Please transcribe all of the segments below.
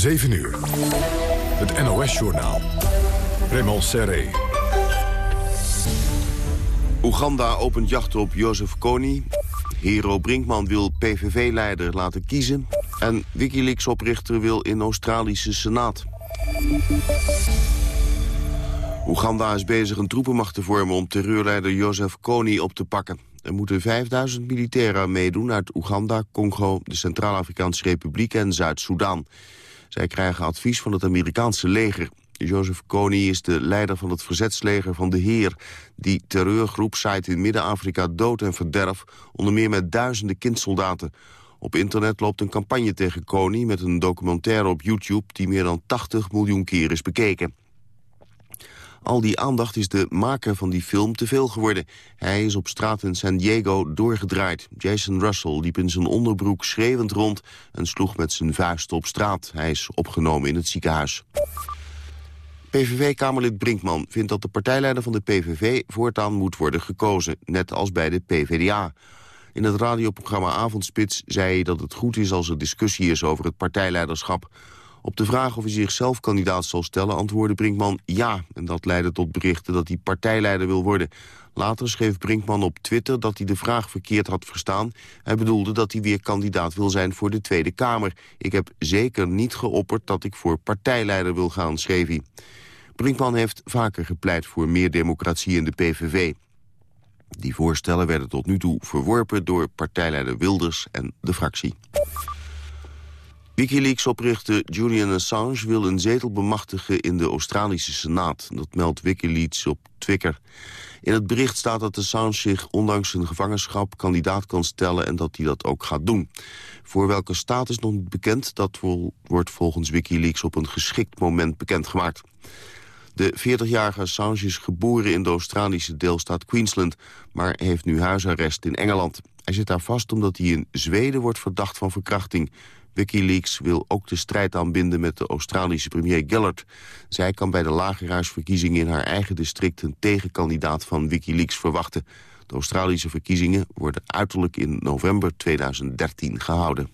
7 uur. Het NOS-journaal. Raymond Serré. Oeganda opent jacht op Jozef Kony. Hero Brinkman wil PVV-leider laten kiezen. En Wikileaks-oprichter wil in Australische Senaat. Oeganda is bezig een troepenmacht te vormen om terreurleider Jozef Kony op te pakken. Er moeten 5000 militairen meedoen uit Oeganda, Congo, de Centraal-Afrikaanse Republiek en Zuid-Soedan. Zij krijgen advies van het Amerikaanse leger. Jozef Kony is de leider van het verzetsleger van de Heer. Die terreurgroep zaait in Midden-Afrika dood en verderf, onder meer met duizenden kindsoldaten. Op internet loopt een campagne tegen Kony met een documentaire op YouTube die meer dan 80 miljoen keer is bekeken. Al die aandacht is de maker van die film te veel geworden. Hij is op straat in San Diego doorgedraaid. Jason Russell liep in zijn onderbroek schreeuwend rond... en sloeg met zijn vuist op straat. Hij is opgenomen in het ziekenhuis. PVV-kamerlid Brinkman vindt dat de partijleider van de PVV voortaan moet worden gekozen, net als bij de PVDA. In het radioprogramma Avondspits zei hij dat het goed is als er discussie is over het partijleiderschap. Op de vraag of hij zichzelf kandidaat zal stellen antwoordde Brinkman ja. En dat leidde tot berichten dat hij partijleider wil worden. Later schreef Brinkman op Twitter dat hij de vraag verkeerd had verstaan. Hij bedoelde dat hij weer kandidaat wil zijn voor de Tweede Kamer. Ik heb zeker niet geopperd dat ik voor partijleider wil gaan, schreef hij. Brinkman heeft vaker gepleit voor meer democratie in de PVV. Die voorstellen werden tot nu toe verworpen door partijleider Wilders en de fractie. Wikileaks-oprichter Julian Assange wil een zetel bemachtigen in de Australische Senaat. Dat meldt Wikileaks op Twitter. In het bericht staat dat Assange zich ondanks zijn gevangenschap kandidaat kan stellen en dat hij dat ook gaat doen. Voor welke staat is nog niet bekend, dat wordt volgens Wikileaks op een geschikt moment bekendgemaakt. De 40-jarige Assange is geboren in de Australische deelstaat Queensland... maar heeft nu huisarrest in Engeland. Hij zit daar vast omdat hij in Zweden wordt verdacht van verkrachting. Wikileaks wil ook de strijd aanbinden met de Australische premier Gillard. Zij kan bij de lagerhuisverkiezingen in haar eigen district... een tegenkandidaat van Wikileaks verwachten. De Australische verkiezingen worden uiterlijk in november 2013 gehouden.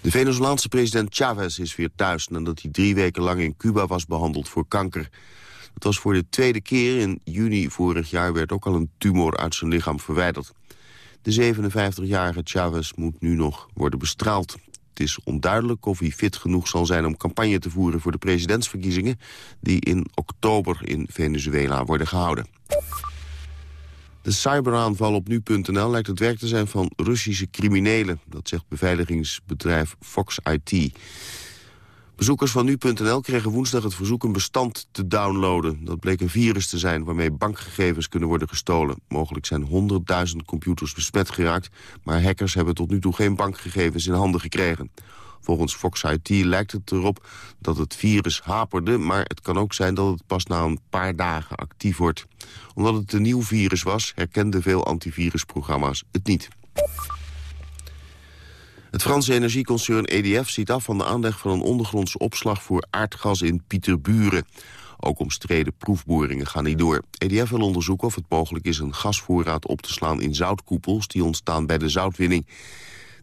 De Venezolaanse president Chavez is weer thuis... nadat hij drie weken lang in Cuba was behandeld voor kanker. Het was voor de tweede keer. In juni vorig jaar werd ook al een tumor uit zijn lichaam verwijderd. De 57-jarige Chavez moet nu nog worden bestraald. Het is onduidelijk of hij fit genoeg zal zijn om campagne te voeren voor de presidentsverkiezingen... die in oktober in Venezuela worden gehouden. De cyberaanval op nu.nl lijkt het werk te zijn van Russische criminelen. Dat zegt beveiligingsbedrijf Fox IT. Bezoekers van nu.nl kregen woensdag het verzoek een bestand te downloaden. Dat bleek een virus te zijn waarmee bankgegevens kunnen worden gestolen. Mogelijk zijn 100.000 computers besmet geraakt... maar hackers hebben tot nu toe geen bankgegevens in handen gekregen. Volgens Fox IT lijkt het erop dat het virus haperde... maar het kan ook zijn dat het pas na een paar dagen actief wordt. Omdat het een nieuw virus was, herkenden veel antivirusprogramma's het niet. Het Franse energieconcern EDF ziet af van de aanleg van een ondergrondse opslag voor aardgas in Pieterburen. Ook omstreden proefboringen gaan niet door. EDF wil onderzoeken of het mogelijk is een gasvoorraad op te slaan in zoutkoepels die ontstaan bij de zoutwinning.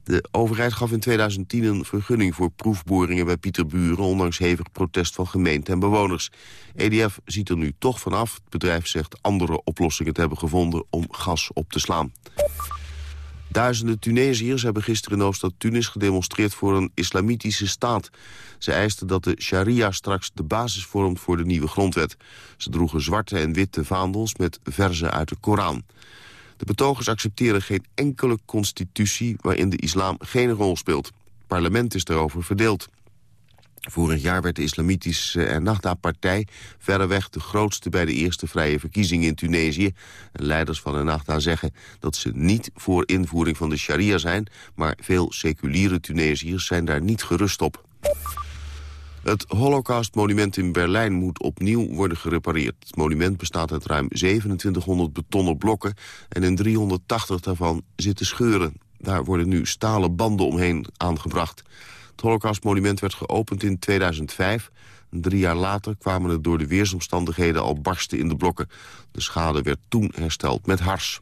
De overheid gaf in 2010 een vergunning voor proefboringen bij Pieterburen... ondanks hevig protest van gemeente en bewoners. EDF ziet er nu toch vanaf. Het bedrijf zegt andere oplossingen te hebben gevonden om gas op te slaan. Duizenden Tunesiërs hebben gisteren in hoofdstad Tunis gedemonstreerd voor een islamitische staat. Ze eisten dat de sharia straks de basis vormt voor de nieuwe grondwet. Ze droegen zwarte en witte vaandels met verzen uit de Koran. De betogers accepteren geen enkele constitutie waarin de islam geen rol speelt. Het parlement is daarover verdeeld. Vorig jaar werd de islamitische Ennahda-partij verreweg de grootste bij de eerste vrije verkiezingen in Tunesië. Leiders van Ennahda zeggen dat ze niet voor invoering van de sharia zijn, maar veel seculiere Tunesiërs zijn daar niet gerust op. Het Holocaust-monument in Berlijn moet opnieuw worden gerepareerd. Het monument bestaat uit ruim 2700 betonnen blokken... en in 380 daarvan zitten scheuren. Daar worden nu stalen banden omheen aangebracht. Het Holocaustmonument werd geopend in 2005. Drie jaar later kwamen er door de weersomstandigheden al barsten in de blokken. De schade werd toen hersteld met hars.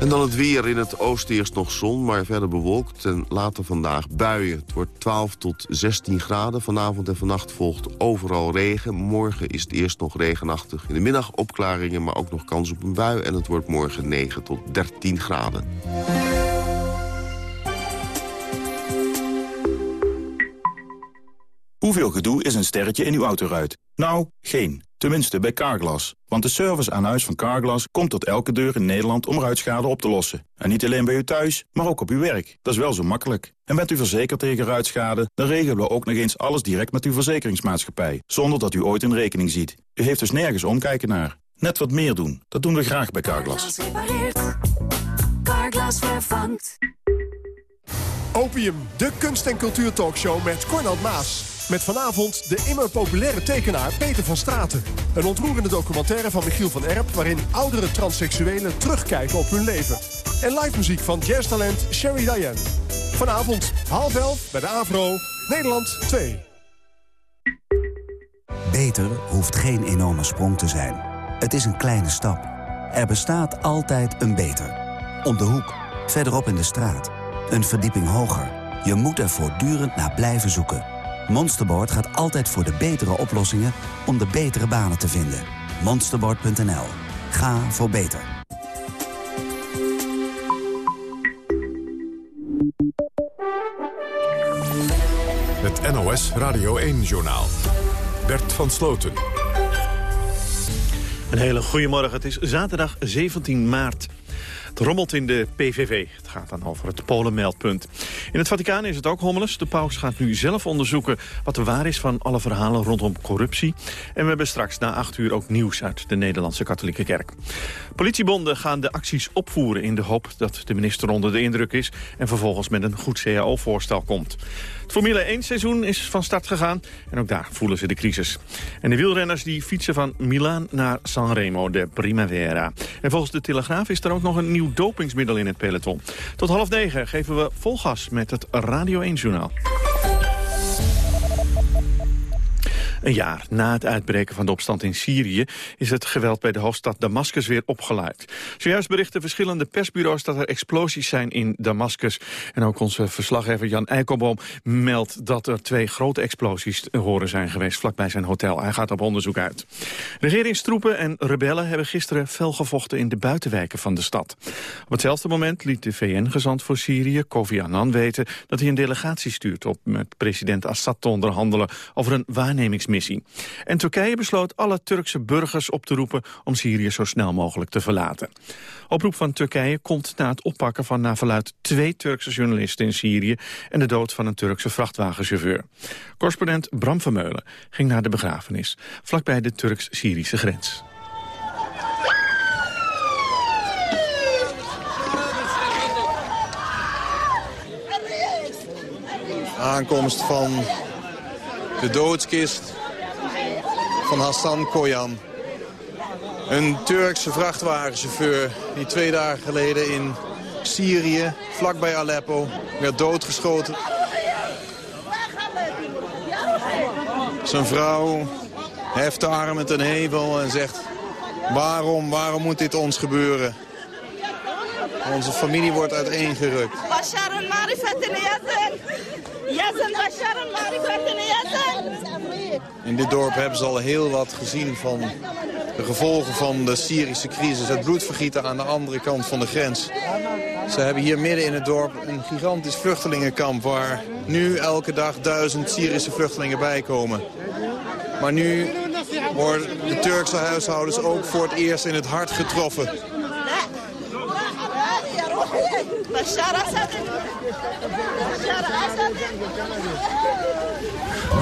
En dan het weer. In het oosten eerst nog zon, maar verder bewolkt. En later vandaag buien. Het wordt 12 tot 16 graden. Vanavond en vannacht volgt overal regen. Morgen is het eerst nog regenachtig. In de middag opklaringen, maar ook nog kans op een bui. En het wordt morgen 9 tot 13 graden. Hoeveel gedoe is een sterretje in uw autoruit? Nou, geen. Tenminste bij Carglass. Want de service aan huis van Carglass komt tot elke deur in Nederland om ruitschade op te lossen. En niet alleen bij u thuis, maar ook op uw werk. Dat is wel zo makkelijk. En bent u verzekerd tegen ruitschade, dan regelen we ook nog eens alles direct met uw verzekeringsmaatschappij. Zonder dat u ooit een rekening ziet. U heeft dus nergens omkijken naar. Net wat meer doen. Dat doen we graag bij Carglass. Carglass vervangt. Opium, de kunst- en cultuurtalkshow met Cornald Maas. Met vanavond de immer populaire tekenaar Peter van Straten. Een ontroerende documentaire van Michiel van Erp... waarin oudere transseksuelen terugkijken op hun leven. En live muziek van jazztalent Sherry Diane. Vanavond half elf bij de AVRO, Nederland 2. Beter hoeft geen enorme sprong te zijn. Het is een kleine stap. Er bestaat altijd een beter. Om de hoek, verderop in de straat. Een verdieping hoger. Je moet er voortdurend naar blijven zoeken. Monsterboard gaat altijd voor de betere oplossingen om de betere banen te vinden. Monsterboard.nl. Ga voor beter. Het NOS Radio 1-journaal. Bert van Sloten. Een hele goede morgen. Het is zaterdag 17 maart. Het rommelt in de PVV. Het gaat dan over het Polenmeldpunt. In het Vaticaan is het ook hommeles. De paus gaat nu zelf onderzoeken wat er waar is van alle verhalen rondom corruptie. En we hebben straks na acht uur ook nieuws uit de Nederlandse katholieke kerk. Politiebonden gaan de acties opvoeren in de hoop dat de minister onder de indruk is... en vervolgens met een goed CAO-voorstel komt. Het Formule 1-seizoen is van start gegaan en ook daar voelen ze de crisis. En de wielrenners die fietsen van Milaan naar Sanremo, de Primavera. En volgens de Telegraaf is er ook nog een nieuw dopingsmiddel in het peloton. Tot half negen geven we vol gas met het Radio 1-journaal. Een jaar na het uitbreken van de opstand in Syrië... is het geweld bij de hoofdstad Damascus weer opgeleid. Zojuist berichten verschillende persbureaus dat er explosies zijn in Damascus. En ook onze verslaggever Jan Eikelboom meldt dat er twee grote explosies te horen zijn geweest... vlakbij zijn hotel. Hij gaat op onderzoek uit. Regeringstroepen en rebellen hebben gisteren fel gevochten... in de buitenwijken van de stad. Op hetzelfde moment liet de VN-gezant voor Syrië, Kofi Annan, weten... dat hij een delegatie stuurt op met president Assad te onderhandelen... over een waarnemingsmissie en Turkije besloot alle Turkse burgers op te roepen om Syrië zo snel mogelijk te verlaten. Oproep van Turkije komt na het oppakken van naar verluid twee Turkse journalisten in Syrië en de dood van een Turkse vrachtwagenchauffeur. Correspondent Bram Vermeulen ging naar de begrafenis, vlakbij de Turks-Syrische grens. Aankomst van de doodskist van Hassan Koyan. Een Turkse vrachtwagenchauffeur die twee dagen geleden in Syrië, vlakbij Aleppo, werd doodgeschoten. Zijn vrouw heft de armen ten hevel en zegt... waarom, waarom moet dit ons gebeuren? Onze familie wordt uiteengerukt. In dit dorp hebben ze al heel wat gezien van de gevolgen van de Syrische crisis. Het bloedvergieten aan de andere kant van de grens. Ze hebben hier midden in het dorp een gigantisch vluchtelingenkamp... waar nu elke dag duizend Syrische vluchtelingen bijkomen. Maar nu worden de Turkse huishoudens ook voor het eerst in het hart getroffen.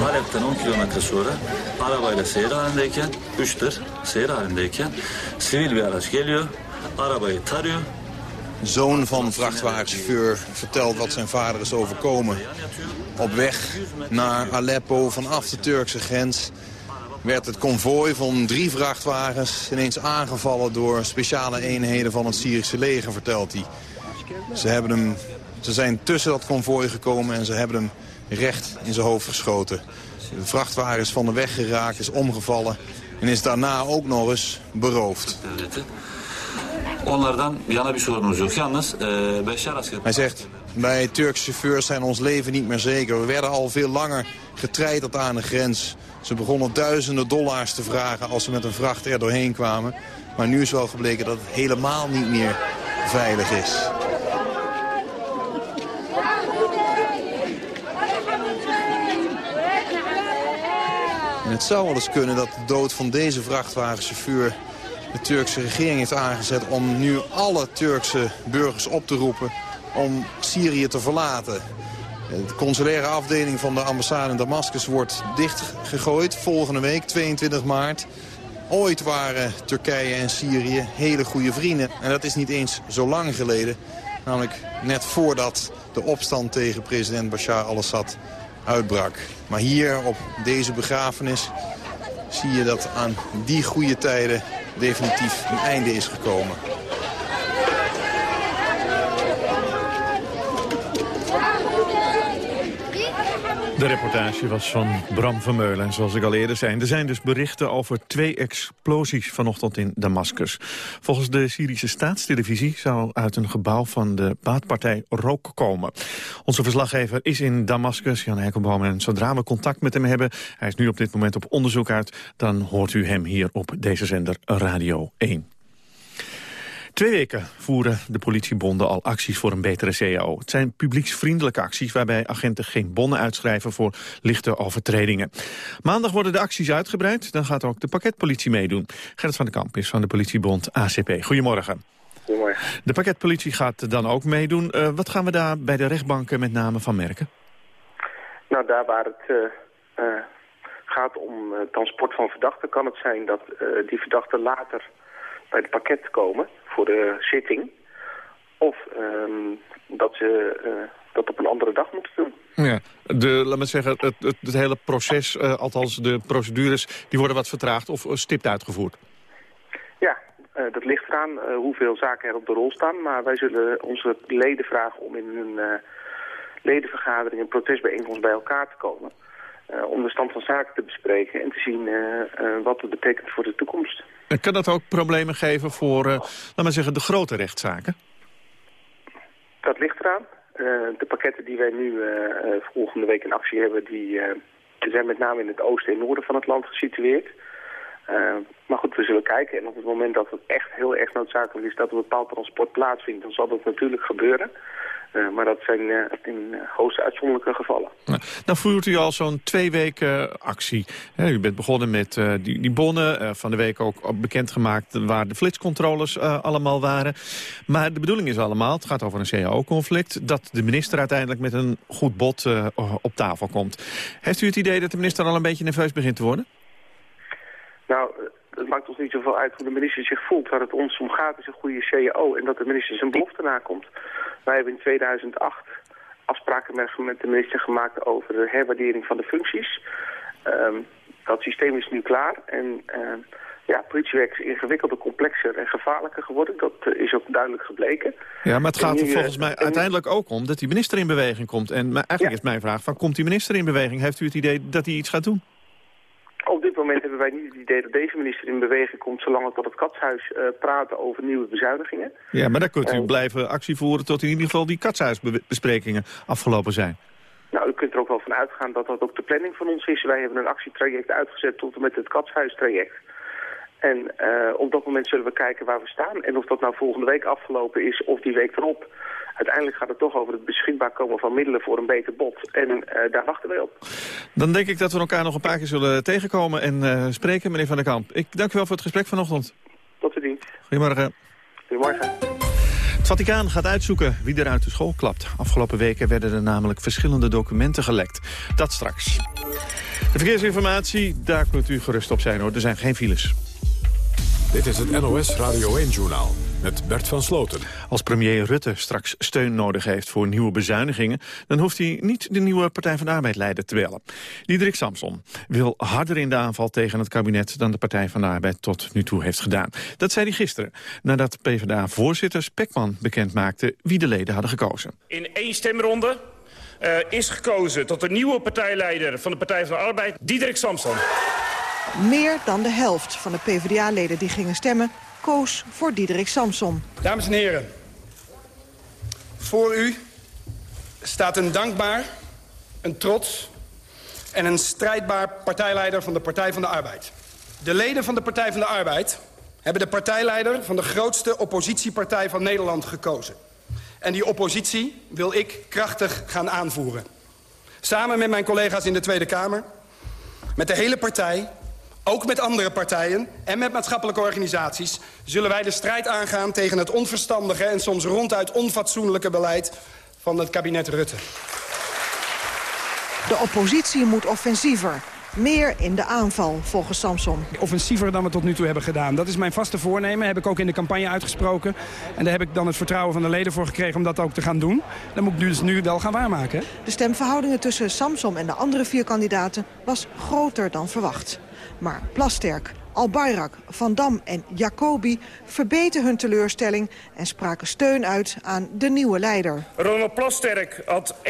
Halep'ten 10 kilometre sonra arabayla seyir halindeyken, 3 tır seyir halindeyken sivil bir araç geliyor, arabayı tarıyor. Zoon van vrachtwagenchauffeur vertelt wat zijn vader is overkomen. Op weg naar Aleppo vanaf de Turkse grens werd het konvooi van drie vrachtwagens ineens aangevallen door speciale eenheden van het Syrische leger, vertelt hij. Ze, hebben hem, ze zijn tussen dat konvooi gekomen en ze hebben hem recht in zijn hoofd geschoten. De vrachtwagen is van de weg geraakt, is omgevallen en is daarna ook nog eens beroofd. E, asker... Hij zegt, wij Turkse chauffeurs zijn ons leven niet meer zeker. We werden al veel langer getreiterd aan de grens. Ze begonnen duizenden dollars te vragen als ze met een vracht er doorheen kwamen. Maar nu is wel gebleken dat het helemaal niet meer veilig is. Het zou wel eens kunnen dat de dood van deze vrachtwagenchauffeur de Turkse regering heeft aangezet om nu alle Turkse burgers op te roepen om Syrië te verlaten. De consulaire afdeling van de ambassade in Damascus wordt dichtgegooid volgende week, 22 maart. Ooit waren Turkije en Syrië hele goede vrienden. En dat is niet eens zo lang geleden. Namelijk net voordat de opstand tegen president Bashar al-Assad uitbrak. Maar hier op deze begrafenis zie je dat aan die goede tijden definitief een einde is gekomen. De reportage was van Bram Vermeulen. En zoals ik al eerder zei, er zijn dus berichten over twee explosies vanochtend in Damascus. Volgens de Syrische staatstelevisie zou uit een gebouw van de baatpartij rook komen. Onze verslaggever is in Damascus, Jan Heikelboom. En zodra we contact met hem hebben, hij is nu op dit moment op onderzoek uit... dan hoort u hem hier op deze zender Radio 1. Twee weken voeren de politiebonden al acties voor een betere CAO. Het zijn publieksvriendelijke acties waarbij agenten geen bonnen uitschrijven voor lichte overtredingen. Maandag worden de acties uitgebreid, dan gaat ook de pakketpolitie meedoen. Gerrit van den Kamp is van de politiebond ACP. Goedemorgen. Goedemorgen. De pakketpolitie gaat dan ook meedoen. Uh, wat gaan we daar bij de rechtbanken met name van merken? Nou, daar waar het uh, uh, gaat om transport van verdachten... kan het zijn dat die verdachten later bij het pakket komen voor de zitting. Of um, dat ze uh, dat op een andere dag moeten doen. Ja, de, laat me zeggen, het, het, het hele proces, uh, althans de procedures, die worden wat vertraagd of stipt uitgevoerd. Ja, uh, dat ligt eraan hoeveel zaken er op de rol staan. Maar wij zullen onze leden vragen om in een ledenvergadering, een protestbijeenkomst bij elkaar te komen. Om de stand van zaken te bespreken en te zien wat het betekent voor de toekomst. En kan dat ook problemen geven voor, laat maar zeggen, de grote rechtszaken? Dat ligt eraan. de pakketten die wij nu volgende week in actie hebben, die zijn met name in het oosten en noorden van het land gesitueerd. Maar goed, we zullen kijken. En op het moment dat het echt heel erg noodzakelijk is dat een bepaald transport plaatsvindt, dan zal dat natuurlijk gebeuren. Uh, maar dat zijn uh, in uh, hoogst uitzonderlijke gevallen. Nou, nou voert u al zo'n twee weken actie. He, u bent begonnen met die, die, bonnen. van de week ook bekendgemaakt waar de flitscontroles allemaal waren. Maar de bedoeling is allemaal, het gaat over een CAO-conflict... dat de minister uiteindelijk met een goed bod op tafel komt. Heeft u het idee dat de minister al een beetje nerveus begint te worden? Nou, het maakt ons niet zoveel uit hoe de minister zich voelt. Waar het ons om gaat is een goede CAO en dat de minister zijn belofte nakomt. Wij hebben in 2008 afspraken met de minister gemaakt over de herwaardering van de functies. Um, dat systeem is nu klaar en uh, ja, politiewerk is ingewikkelder, complexer en gevaarlijker geworden. Dat uh, is ook duidelijk gebleken. Ja, maar het gaat er volgens mij uiteindelijk ook om dat die minister in beweging komt. En eigenlijk ja. is mijn vraag, van, komt die minister in beweging? Heeft u het idee dat hij iets gaat doen? Op dit moment hebben wij niet het idee dat deze minister in beweging komt... zolang we tot het katshuis uh, praten over nieuwe bezuinigingen. Ja, maar dan kunt u uh, blijven actie voeren tot in ieder geval die katshuisbesprekingen afgelopen zijn. Nou, u kunt er ook wel van uitgaan dat dat ook de planning van ons is. Wij hebben een actietraject uitgezet tot en met het katshuistraject. En uh, op dat moment zullen we kijken waar we staan. En of dat nou volgende week afgelopen is of die week erop uiteindelijk gaat het toch over het beschikbaar komen van middelen voor een beter bod. En uh, daar wachten wij op. Dan denk ik dat we elkaar nog een paar keer zullen tegenkomen en uh, spreken, meneer Van der Kamp. Ik dank u wel voor het gesprek vanochtend. Tot de dienst. Goedemorgen. Goedemorgen. Het Vaticaan gaat uitzoeken wie er uit de school klapt. Afgelopen weken werden er namelijk verschillende documenten gelekt. Dat straks. De verkeersinformatie, daar kunt u gerust op zijn hoor. Er zijn geen files. Dit is het NOS Radio 1-journaal met Bert van Sloten. Als premier Rutte straks steun nodig heeft voor nieuwe bezuinigingen... dan hoeft hij niet de nieuwe Partij van de Arbeid-leider te bellen. Diederik Samson wil harder in de aanval tegen het kabinet... dan de Partij van de Arbeid tot nu toe heeft gedaan. Dat zei hij gisteren, nadat PvdA-voorzitter Spekman bekendmaakte... wie de leden hadden gekozen. In één stemronde uh, is gekozen tot de nieuwe partijleider van de Partij van de Arbeid... Diederik Samson. Meer dan de helft van de PvdA-leden die gingen stemmen koos voor Diederik Samson. Dames en heren, voor u staat een dankbaar, een trots en een strijdbaar partijleider van de Partij van de Arbeid. De leden van de Partij van de Arbeid hebben de partijleider van de grootste oppositiepartij van Nederland gekozen. En die oppositie wil ik krachtig gaan aanvoeren. Samen met mijn collega's in de Tweede Kamer, met de hele partij... ook met andere partijen en met maatschappelijke organisaties... zullen wij de strijd aangaan tegen het onverstandige... en soms ronduit onfatsoenlijke beleid van het kabinet Rutte. De oppositie moet offensiever. Meer in de aanval, volgens Samson. Offensiever dan we tot nu toe hebben gedaan. Dat is mijn vaste voornemen, heb ik ook in de campagne uitgesproken. En daar heb ik dan het vertrouwen van de leden voor gekregen om dat ook te gaan doen. Dat moet ik dus nu wel gaan waarmaken. De stemverhoudingen tussen Samson en de andere vier kandidaten was groter dan verwacht. Maar Plasterk, Albayrak, Van Dam en Jacobi verbeten hun teleurstelling... en spraken steun uit aan de nieuwe leider. Ronald Plasterk had 31,6%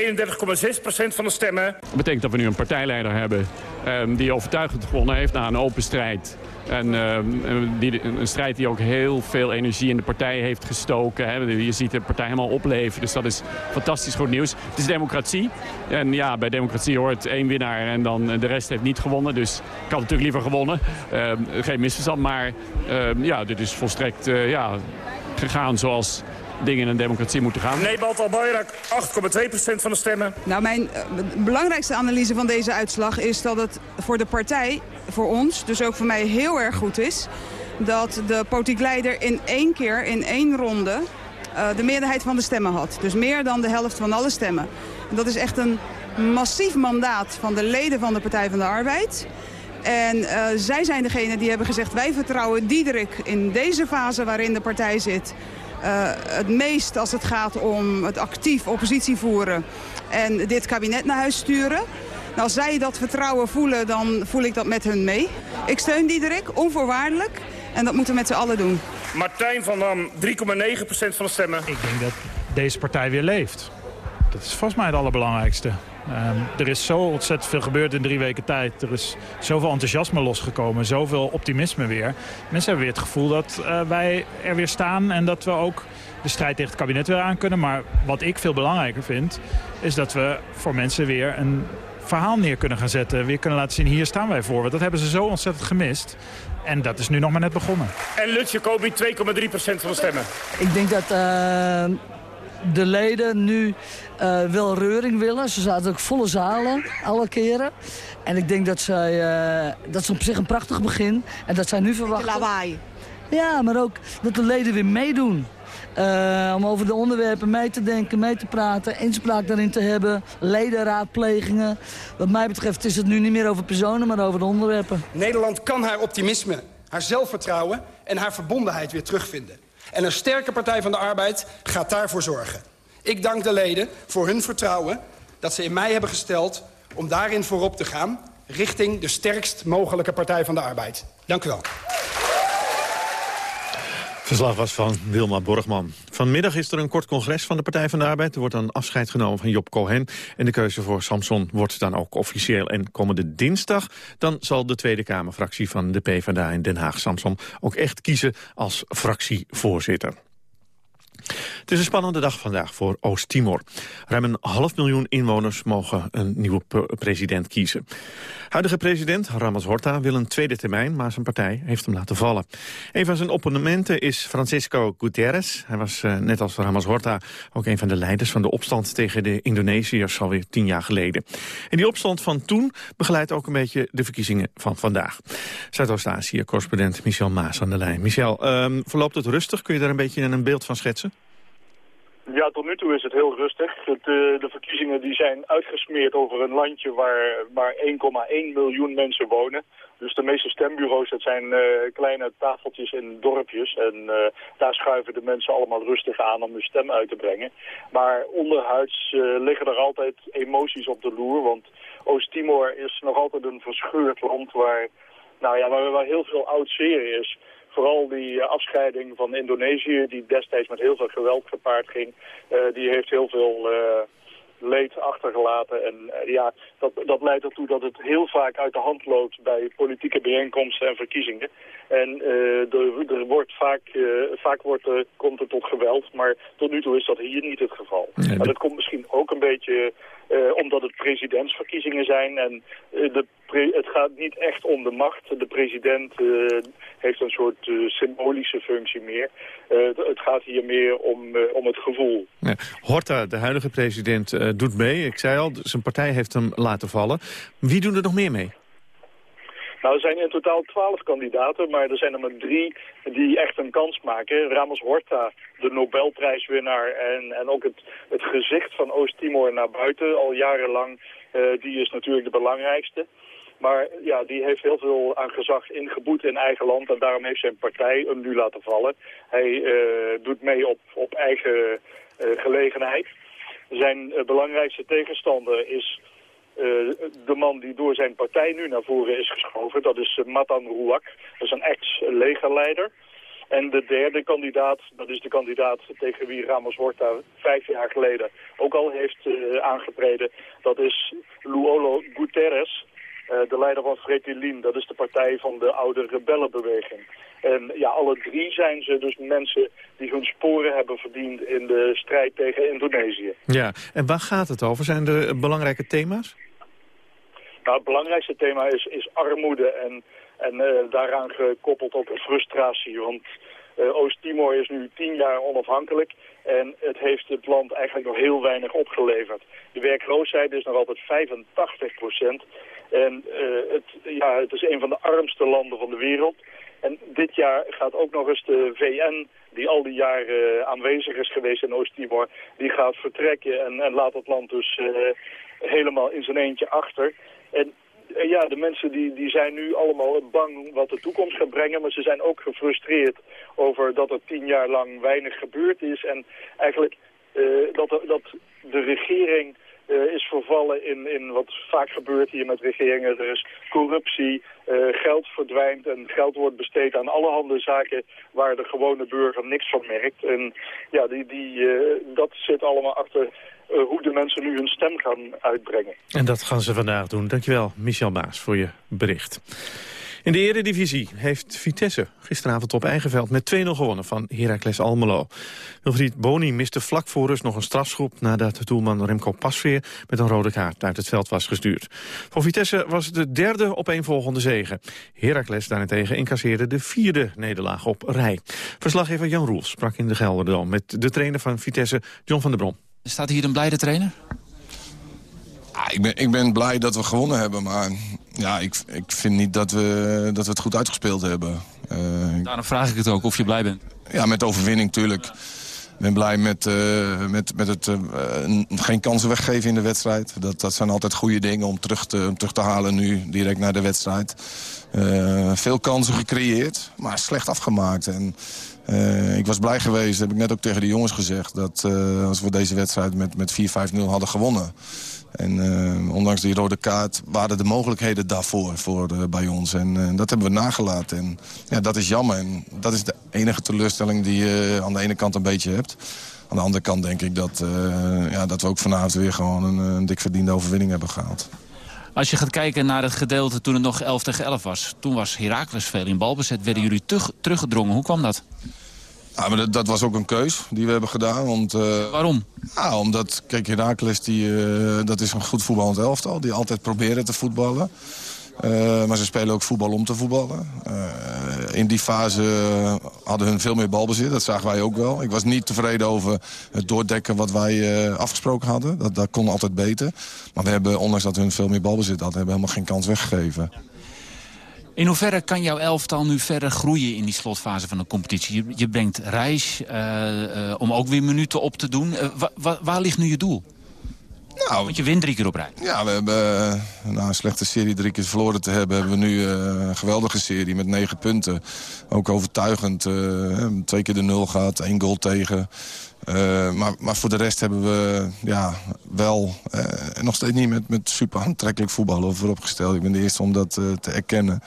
van de stemmen. Dat betekent dat we nu een partijleider hebben um, die overtuigend gewonnen heeft na een open strijd. En uh, die, een strijd die ook heel veel energie in de partij heeft gestoken. Hè. Je ziet de partij helemaal opleven, dus dat is fantastisch goed nieuws. Het is democratie. En ja, bij democratie hoort één winnaar en dan de rest heeft niet gewonnen. Dus ik had natuurlijk liever gewonnen. Uh, geen misverstand, maar uh, ja, dit is volstrekt uh, ja, gegaan zoals dingen in een democratie moeten gaan. Nebalt Albayrak, 8,2% van de stemmen. Nou, mijn uh, belangrijkste analyse van deze uitslag is dat het voor de partij, voor ons, dus ook voor mij heel erg goed is... dat de politiek leider in één keer, in één ronde, uh, de meerderheid van de stemmen had. Dus meer dan de helft van alle stemmen. En dat is echt een massief mandaat van de leden van de Partij van de Arbeid... En uh, zij zijn degene die hebben gezegd... wij vertrouwen Diederik in deze fase waarin de partij zit... Uh, het meest als het gaat om het actief oppositie voeren en dit kabinet naar huis sturen. Nou, als zij dat vertrouwen voelen, dan voel ik dat met hun mee. Ik steun Diederik, onvoorwaardelijk. En dat moeten we met z'n allen doen. Martijn van Dam, 3,9% van de stemmen. Ik denk dat deze partij weer leeft. Dat is volgens mij het allerbelangrijkste. Um, er is zo ontzettend veel gebeurd in drie weken tijd. Er is zoveel enthousiasme losgekomen, zoveel optimisme weer. Mensen hebben weer het gevoel dat uh, wij er weer staan... en dat we ook de strijd tegen het kabinet weer aan kunnen. Maar wat ik veel belangrijker vind, is dat we voor mensen weer een verhaal neer kunnen gaan zetten. Weer kunnen laten zien, hier staan wij voor. Want dat hebben ze zo ontzettend gemist. En dat is nu nog maar net begonnen. En Lutje Kobi, 2,3% van de stemmen. Ik denk dat... Uh de leden nu uh, wel reuring willen. Ze zaten ook volle zalen, alle keren. En ik denk dat, zij, uh, dat is op zich een prachtig begin. En dat zij nu verwachten... lawaai. Ja, maar ook dat de leden weer meedoen. Uh, om over de onderwerpen mee te denken, mee te praten, inspraak daarin te hebben, ledenraadplegingen. Wat mij betreft is het nu niet meer over personen, maar over de onderwerpen. Nederland kan haar optimisme, haar zelfvertrouwen en haar verbondenheid weer terugvinden. En een sterke Partij van de Arbeid gaat daarvoor zorgen. Ik dank de leden voor hun vertrouwen dat ze in mij hebben gesteld... om daarin voorop te gaan richting de sterkst mogelijke Partij van de Arbeid. Dank u wel. Verslag was van Wilma Borgman. Vanmiddag is er een kort congres van de Partij van de Arbeid. Er wordt dan afscheid genomen van Job Cohen. En de keuze voor Samson wordt dan ook officieel. En komende dinsdag dan zal de Tweede Kamerfractie van de PvdA in Den Haag Samson ook echt kiezen als fractievoorzitter. Het is een spannende dag vandaag voor Oost-Timor. Ruim een half miljoen inwoners mogen een nieuwe president kiezen. Huidige president Ramos Horta wil een tweede termijn, maar zijn partij heeft hem laten vallen. Een van zijn opponenten is Francisco Guterres. Hij was uh, net als Ramos Horta ook een van de leiders van de opstand tegen de Indonesiërs alweer tien jaar geleden. En die opstand van toen begeleidt ook een beetje de verkiezingen van vandaag. Zuidoost-Azië, correspondent Michel Maas aan de lijn. Michel, um, verloopt het rustig? Kun je daar een beetje een beeld van schetsen? Ja, tot nu toe is het heel rustig. Uh, de verkiezingen die zijn uitgesmeerd over een landje waar maar 1,1 miljoen mensen wonen. Dus de meeste stembureaus, dat zijn uh, kleine tafeltjes in dorpjes. En uh, daar schuiven de mensen allemaal rustig aan om hun stem uit te brengen. Maar onderhuids liggen er altijd emoties op de loer. Want Oost-Timor is nog altijd een verscheurd land waar, nou ja, waar, waar heel veel oud zeer is vooral die uh, afscheiding van Indonesië, die destijds met heel veel geweld gepaard ging, uh, die heeft heel veel uh, strijd achtergelaten. En ja, dat, dat leidt ertoe dat het heel vaak uit de hand loopt bij politieke bijeenkomsten en verkiezingen. En er, er, wordt vaak, vaak wordt, komt het tot geweld, maar tot nu toe is dat hier niet het geval. En dat komt misschien ook een beetje omdat het presidentsverkiezingen zijn en de het gaat niet echt om de macht. De president uh, heeft een soort uh, symbolische functie meer. Uh, het gaat hier meer om, om het gevoel. Ja. Horta, de huidige president, doet mee. Ik zei al, zijn partij heeft hem laten vallen. Wie doen er nog meer mee? Nou, er zijn in totaal twaalf kandidaten, maar er zijn er maar drie die echt een kans maken. Ramos Horta, de Nobelprijswinnaar en, en ook het, het gezicht van Oost-Timor naar buiten al jarenlang, die is natuurlijk de belangrijkste. Maar ja, die heeft heel veel aan gezag ingeboet in eigen land. En daarom heeft zijn partij hem nu laten vallen. Hij uh, doet mee op, op eigen uh, gelegenheid. Zijn belangrijkste tegenstander is de man die door zijn partij nu naar voren is geschoven. Dat is Matan Rouak. Dat is een ex-legerleider. En de derde kandidaat, dat is de kandidaat tegen wie Ramos Horta vijf jaar geleden ook al heeft aangetreden. Dat is Luolo Guterres. Uh, de leider van Fretilin, dat is de partij van de oude rebellenbeweging. En ja, alle drie zijn ze dus mensen die hun sporen hebben verdiend in de strijd tegen Indonesië. Ja, en waar gaat het over? Zijn er belangrijke thema's? Nou, het belangrijkste thema is, is armoede en, en uh, daaraan gekoppeld ook frustratie. Want uh, Oost-Timor is nu tien jaar onafhankelijk en het heeft het land eigenlijk nog heel weinig opgeleverd. De werkloosheid is nog altijd 85 procent. En uh, het, ja, het is een van de armste landen van de wereld. En dit jaar gaat ook nog eens de VN, die al die jaren aanwezig is geweest in Oost-Timor, die gaat vertrekken en, en laat het land dus helemaal in zijn eentje achter. En ja, de mensen die, die zijn nu allemaal bang wat de toekomst gaat brengen. Maar ze zijn ook gefrustreerd over dat er tien jaar lang weinig gebeurd is. En eigenlijk uh, dat, dat de regering uh, is vervallen in, in wat vaak gebeurt hier met regeringen. Er is corruptie, geld verdwijnt en geld wordt besteed aan allerhande zaken waar de gewone burger niks van merkt. En ja, die, die, dat zit allemaal achter hoe de mensen nu hun stem gaan uitbrengen. En dat gaan ze vandaag doen. Dankjewel, Michel Maas, voor je bericht. In de eredivisie heeft Vitesse gisteravond op eigen veld met 2-0 gewonnen van Heracles Almelo. Wilfried Boni miste vlak voor rust nog een strafschop nadat de doelman Remco Pasveer met een rode kaart uit het veld was gestuurd. Voor Vitesse was de derde opeenvolgende zege. Heracles daarentegen incasseerde de vierde nederlaag op rij. Verslaggever Jan Roels sprak in de Gelderdam met de trainer van Vitesse, John van der Brom. Staat hier een blijde trainer? Ja, ik, ben, ik ben blij dat we gewonnen hebben, maar ja, ik, ik vind niet dat we, dat we het goed uitgespeeld hebben. Uh, Daarom vraag ik het ook, of je blij bent. Ja, met de overwinning natuurlijk. Ik ben blij met, uh, met, met het uh, geen kansen weggeven in de wedstrijd. Dat, dat zijn altijd goede dingen om terug te, om terug te halen nu, direct naar de wedstrijd. veel kansen gecreëerd, maar slecht afgemaakt. En, ik was blij geweest, heb ik net ook tegen de jongens gezegd... dat als we deze wedstrijd met, met 4-5-0 hadden gewonnen... En uh, ondanks die rode kaart waren de mogelijkheden daarvoor voor, bij ons. En dat hebben we nagelaten. En ja, dat is jammer. En dat is de enige teleurstelling die je aan de ene kant een beetje hebt. Aan de andere kant denk ik dat, ja, dat we ook vanavond weer gewoon een, een dik verdiende overwinning hebben gehaald. Als je gaat kijken naar het gedeelte toen het nog 11 tegen 11 was... toen was Heracles veel in balbezet. Werden jullie teruggedrongen? Hoe kwam dat? Ja, maar dat, dat, was ook een keus die we hebben gedaan. Want, uh, Waarom? Ja, omdat, kijk, Herakles, die, uh, dat is een goed voetballend elftal. Die altijd proberen te voetballen. Uh, maar ze spelen ook voetbal om te voetballen. in die fase hadden hun veel meer balbezit. Dat zagen wij ook wel. Ik was niet tevreden over het doordekken wat wij afgesproken hadden. Dat, dat kon altijd beter. Maar we hebben, ondanks dat hun veel meer balbezit hadden... hebben helemaal geen kans weggegeven. In hoeverre kan jouw elftal nu verder groeien in die slotfase van de competitie? Je, brengt reis om ook weer minuten op te doen. Wa waar ligt nu je doel? Nou, Want je wint drie keer op rij. Ja, we hebben na een slechte serie drie keer verloren te hebben... hebben we nu een geweldige serie met negen punten. Ook overtuigend. twee keer de nul gehad, één goal tegen. Uh, maar, maar, voor de rest hebben we ja, wel uh, nog steeds niet met, met super aantrekkelijk voetballen vooropgesteld. Ik ben de eerste om dat uh, te erkennen.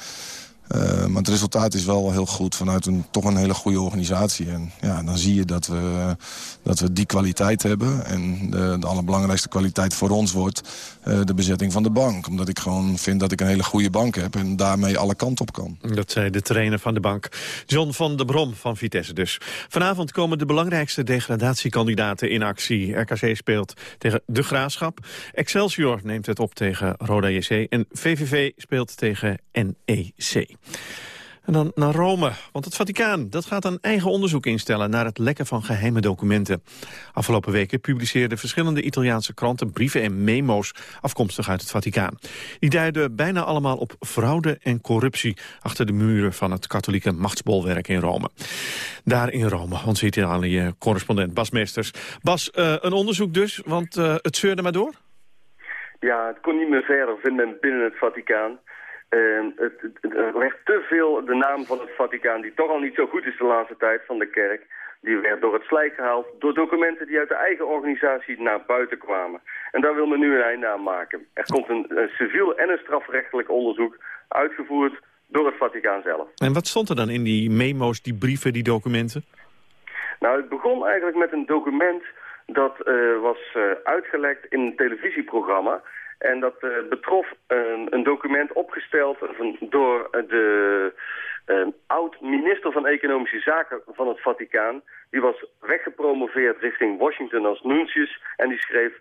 Uh, maar het resultaat is wel heel goed vanuit een, toch een hele goede organisatie. En ja, dan zie je dat we, dat we die kwaliteit hebben. En de, de allerbelangrijkste kwaliteit voor ons wordt uh, de bezetting van de bank. Omdat ik gewoon vind dat ik een hele goede bank heb en daarmee alle kanten op kan. Dat zei de trainer van de bank, John van der Brom van Vitesse dus. Vanavond komen de belangrijkste degradatiekandidaten in actie. RKC speelt tegen De Graafschap. Excelsior neemt het op tegen Roda JC. En VVV speelt tegen NEC. En dan naar Rome, want het Vaticaan dat gaat een eigen onderzoek instellen naar het lekken van geheime documenten. Afgelopen weken publiceerden verschillende Italiaanse kranten brieven en memo's afkomstig uit het Vaticaan. Die duiden bijna allemaal op fraude en corruptie achter de muren van het katholieke machtsbolwerk in Rome. Daar in Rome, onze Italië-correspondent Bas Meesters. Bas, uh, een onderzoek dus, want uh, het zeurde maar door? Ja, het kon niet meer verder vinden binnen het Vaticaan. Uh, het, er werd te veel de naam van het Vaticaan, die toch al niet zo goed is de laatste tijd van de kerk, die werd door het slijk gehaald door documenten die uit de eigen organisatie naar buiten kwamen. En daar wil men nu een einde aan maken. Er komt een, een civiel en een strafrechtelijk onderzoek uitgevoerd door het Vaticaan zelf. En wat stond er dan in die memo's, die brieven, die documenten? Nou, het begon eigenlijk met een document dat uh, was uh, uitgelekt in een televisieprogramma. En dat uh, betrof een document opgesteld door de oud-minister van Economische Zaken van het Vaticaan. Die was weggepromoveerd richting Washington als nuntius. En die schreef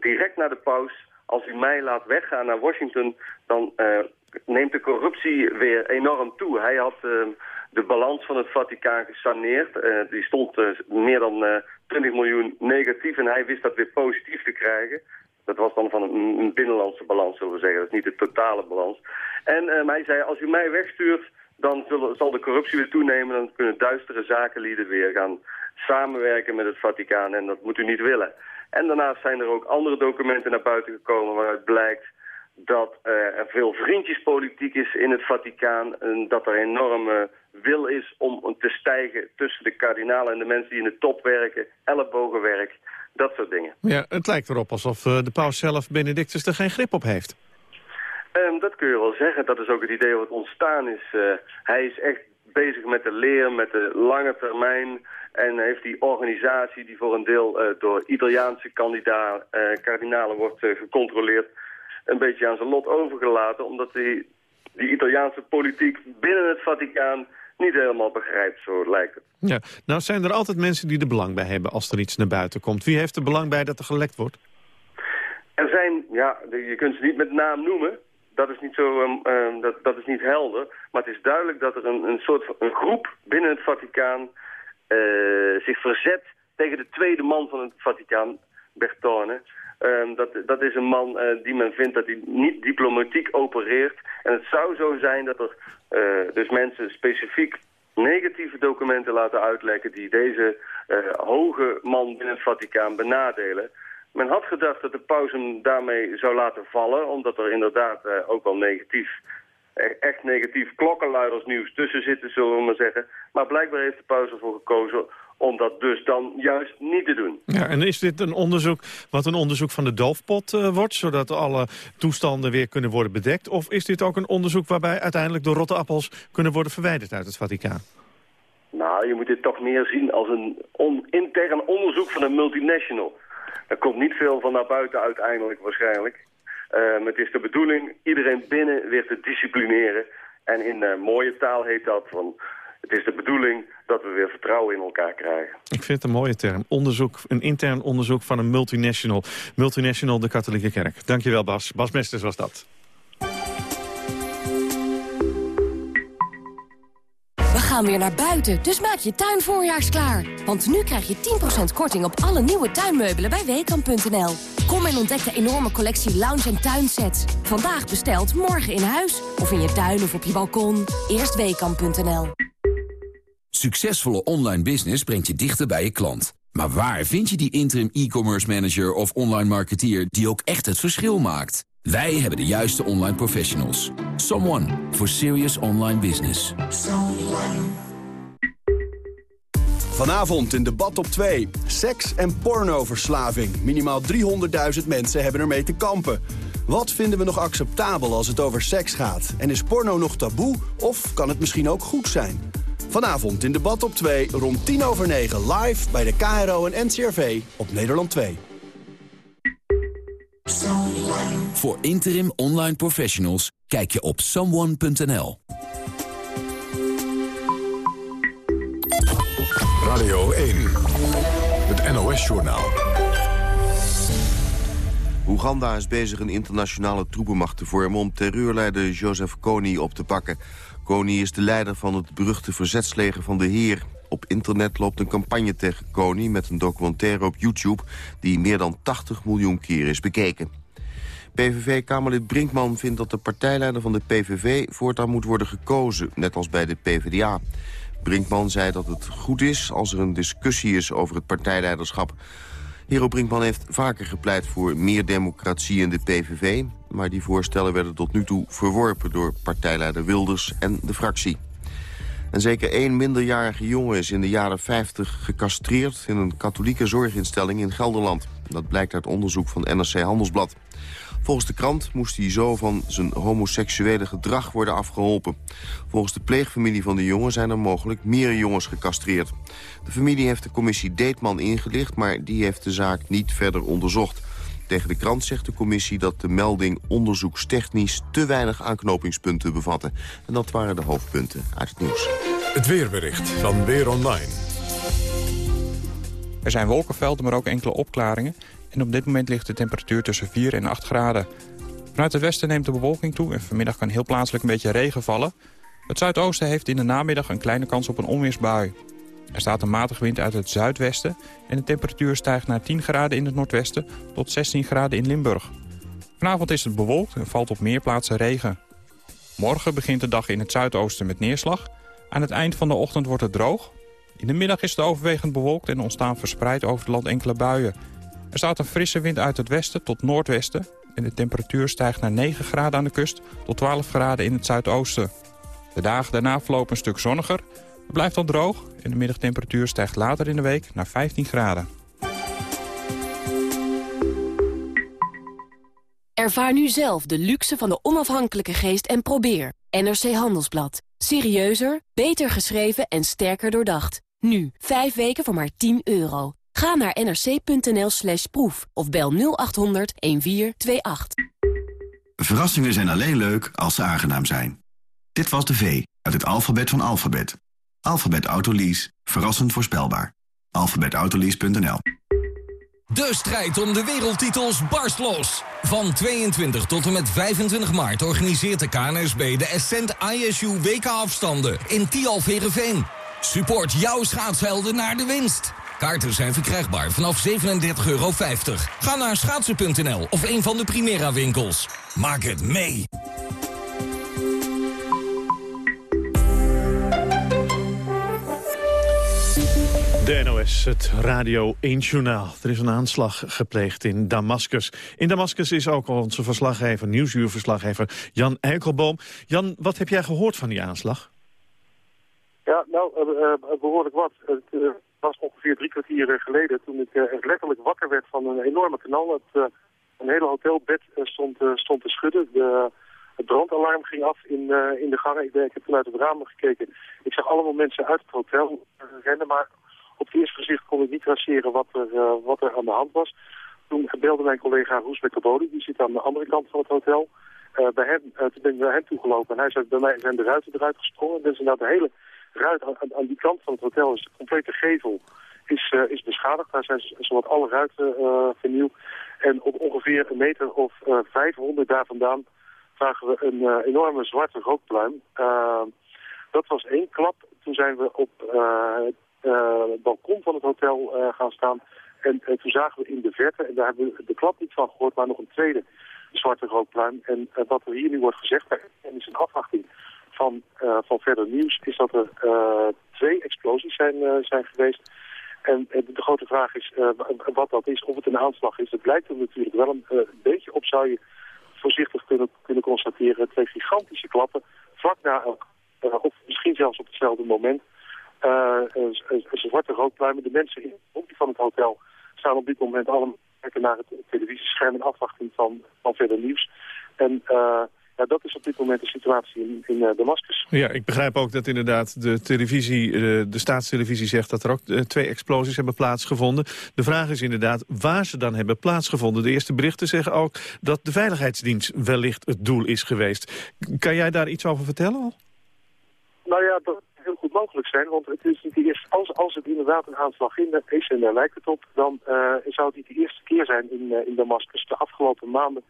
direct naar de paus... als u mij laat weggaan naar Washington... dan neemt de corruptie weer enorm toe. Hij had de balans van het Vaticaan gesaneerd. Die stond meer dan uh, 20 miljoen negatief en hij wist dat weer positief te krijgen. Dat was dan van een, binnenlandse balans, zullen we zeggen. Dat is niet de totale balans. En ehm, hij zei, als u mij wegstuurt, dan zal de corruptie weer toenemen. Dan kunnen duistere zakenlieden weer gaan samenwerken met het Vaticaan. En dat moet u niet willen. En daarnaast zijn er ook andere documenten naar buiten gekomen waaruit blijkt dat uh, er veel vriendjespolitiek is in het Vaticaan... en dat er enorme wil is om te stijgen tussen de kardinalen en de mensen die in de top werken, ellebogenwerk, dat soort dingen. Ja, het lijkt erop alsof uh, de paus zelf, Benedictus, er geen grip op heeft. Um, dat kun je wel zeggen. Dat is ook het idee wat ontstaan is. Uh, hij is echt bezig met de leer, met de lange termijn... En heeft die organisatie die voor een deel uh, door Italiaanse kardinalen wordt gecontroleerd een beetje aan zijn lot overgelaten... omdat die, die Italiaanse politiek binnen het Vaticaan niet helemaal begrijpt, zo lijkt het. Ja, nou zijn er altijd mensen die er belang bij hebben als er iets naar buiten komt. Wie heeft er belang bij dat er gelekt wordt? Er zijn, ja, je kunt ze niet met naam noemen. Dat is niet, zo, um, um, dat, dat is niet helder. Maar het is duidelijk dat er een, een soort een groep binnen het Vaticaan uh, zich verzet tegen de tweede man van het Vaticaan, Bertone. Um, dat, dat is een man uh, die men vindt dat hij niet diplomatiek opereert. En het zou zo zijn dat er uh, dus mensen specifiek negatieve documenten laten uitlekken... die deze uh, hoge man binnen het Vaticaan benadelen. Men had gedacht dat de paus hem daarmee zou laten vallen... omdat er inderdaad ook wel negatief echt negatief klokkenluidersnieuws tussen zitten, zullen we maar zeggen. Maar blijkbaar heeft de paus ervoor gekozen om dat dus dan juist niet te doen. Ja, en is dit een onderzoek wat een onderzoek van de doofpot uh, wordt... zodat alle toestanden weer kunnen worden bedekt? Of is dit ook een onderzoek waarbij uiteindelijk de rotte appels... kunnen worden verwijderd uit het Vaticaan? Nou, je moet dit toch meer zien als een on intern onderzoek van een multinational. Er komt niet veel van naar buiten uiteindelijk waarschijnlijk. Uh, het is de bedoeling iedereen binnen weer te disciplineren. En in uh, mooie taal heet dat van het is de bedoeling dat we weer vertrouwen in elkaar krijgen. Ik vind het een mooie term. Onderzoek, een intern onderzoek van een multinational. Multinational de katholieke kerk. Dankjewel Bas. Bas Mesters was dat. Gaan weer naar buiten, dus maak je tuin voorjaarsklaar. Want nu krijg je 10% korting op alle nieuwe tuinmeubelen bij Weekamp.nl. Kom en ontdek de enorme collectie lounge- en tuinsets. Vandaag besteld, morgen in huis. Of in je tuin of op je balkon. Eerst Weekamp.nl. Succesvolle online business brengt je dichter bij je klant. Maar waar vind je die interim e-commerce manager of online marketeer die ook echt het verschil maakt? Wij hebben de juiste online professionals. Someone for serious online business. Vanavond in debat op 2. Seks- en pornoverslaving. Minimaal 300.000 mensen hebben ermee te kampen. Wat vinden we nog acceptabel als het over seks gaat? En is porno nog taboe of kan het misschien ook goed zijn? Vanavond in debat op 2 rond 10 over 9 live bij de KRO en NCRV op Nederland 2. Voor interim online professionals kijk je op someone.nl. Radio 1, het NOS-journaal. Oeganda is bezig een internationale troepenmacht te vormen... om terreurleider Joseph Kony op te pakken. Kony is de leider van het beruchte verzetsleger van de Heer. Op internet loopt een campagne tegen Kony met een documentaire op YouTube... die meer dan 80 miljoen keer is bekeken. PVV-Kamerlid Brinkman vindt dat de partijleider van de PVV voortaan moet worden gekozen, net als bij de PvdA. Brinkman zei dat het goed is als er een discussie is over het partijleiderschap. Hero Brinkman heeft vaker gepleit voor meer democratie in de PVV... maar die voorstellen werden tot nu toe verworpen door partijleider Wilders en de fractie. En zeker één minderjarige jongen is in de jaren 50 gecastreerd... in een katholieke zorginstelling in Gelderland. Dat blijkt uit onderzoek van NRC Handelsblad. Volgens de krant moest hij zo van zijn homoseksuele gedrag worden afgeholpen. Volgens de pleegfamilie van de jongen zijn er mogelijk meer jongens gecastreerd. De familie heeft de commissie Deetman ingelicht, maar die heeft de zaak niet verder onderzocht. Tegen de krant zegt de commissie dat de melding onderzoekstechnisch te weinig aanknopingspunten bevatte. En dat waren de hoofdpunten uit het nieuws. Het weerbericht van Weer Online. Er zijn wolkenvelden, maar ook enkele opklaringen. En op dit moment ligt de temperatuur tussen 4 en 8 graden. Vanuit het westen neemt de bewolking toe en vanmiddag kan heel plaatselijk een beetje regen vallen. Het zuidoosten heeft in de namiddag een kleine kans op een onweersbui. Er staat een matige wind uit het zuidwesten en de temperatuur stijgt naar 10 graden in het noordwesten tot 16 graden in Limburg. Vanavond is het bewolkt en valt op meer plaatsen regen. Morgen begint de dag in het zuidoosten met neerslag. Aan het eind van de ochtend wordt het droog. In de middag is het overwegend bewolkt en ontstaan verspreid over het land enkele buien. Er staat een frisse wind uit het westen tot noordwesten... en de temperatuur stijgt naar 9 graden aan de kust tot 12 graden in het zuidoosten. De dagen daarna verlopen een stuk zonniger. Het blijft dan droog en de middagtemperatuur stijgt later in de week naar 15 graden. Ervaar nu zelf de luxe van de onafhankelijke geest en probeer. NRC Handelsblad. Serieuzer, beter geschreven en sterker doordacht. Nu, 5 weken voor maar 10 euro. Ga naar nrc.nl slash proef of bel 0800 1428. Verrassingen zijn alleen leuk als ze aangenaam zijn. Dit was de V uit het alfabet van alfabet. Alfabet Autolease. Verrassend voorspelbaar. alfabetautolease.nl De strijd om de wereldtitels barst los. Van 22 tot en met 25 maart organiseert de KNSB de Ascent ISU WK-afstanden in Tialf Herenveen. Support jouw schaatshelden naar de winst. Kaarten zijn verkrijgbaar vanaf 37,50 euro. Ga naar schaatsen.nl of een van de Primera winkels. Maak het mee! De NOS, het Radio 1-journaal. Er is een aanslag gepleegd in Damascus. In Damascus is ook onze verslaggever, nieuwsuurverslaggever Jan Eikelboom. Jan, wat heb jij gehoord van die aanslag? Ja, nou, uh, behoorlijk wat. Het was ongeveer drie kwartier geleden toen ik letterlijk wakker werd van een enorme knal. Het, een hele hotelbed stond, stond te schudden. De, het brandalarm ging af in, in de gangen. Ik, ik heb vanuit het raam gekeken. Ik zag allemaal mensen uit het hotel rennen, maar op het eerste gezicht kon ik niet traceren wat er, uh, wat er aan de hand was. Toen belde mijn collega Roesbeck Kabodi, die zit aan de andere kant van het hotel. Uh, bij hem, uh, toen ben ik naar hem toegelopen en hij zei, bij mij zijn de ruiten eruit gesprongen. Dus inderdaad de hele ruit aan, aan, die kant van het hotel is de complete gevel is, is beschadigd. Daar zijn zowat alle ruiten vernieuwd. En op ongeveer een meter of 500 daar vandaan zagen we een enorme zwarte rookpluim. dat was één klap. Toen zijn we op balkon van het hotel uh, gaan staan. En uh, toen zagen we in de verte, en daar hebben we de klap niet van gehoord, maar nog een tweede zwarte rookpluim. En wat er hier nu wordt gezegd, en is een afwachting van, van verder nieuws, is dat er twee explosies zijn, zijn geweest. En de grote vraag is wat dat is, of het een aanslag is. Het lijkt er natuurlijk wel een, beetje op, zou je voorzichtig kunnen, kunnen constateren. Twee gigantische klappen, vlak na elkaar, of misschien zelfs op hetzelfde moment. Uh, zwarte rookpluimen. De mensen in het van het hotel staan op dit moment allemaal kijken naar het televisiescherm in afwachting van, van verder nieuws. En uh, ja, dat is op dit moment de situatie in, in uh, Damascus. Ja, ik begrijp ook dat inderdaad de televisie, uh, de staatstelevisie zegt dat er ook twee explosies hebben plaatsgevonden. De vraag is inderdaad waar ze dan hebben plaatsgevonden. De eerste berichten zeggen ook dat de veiligheidsdienst wellicht het doel is geweest. Kan jij daar iets over vertellen al? Nou ja, dat mogelijk zijn, want het is niet de eerste, als, als het inderdaad een aanslag in is, en daar lijkt het op, dan uh, zou het niet de eerste keer zijn in, uh, in Damascus. De afgelopen maanden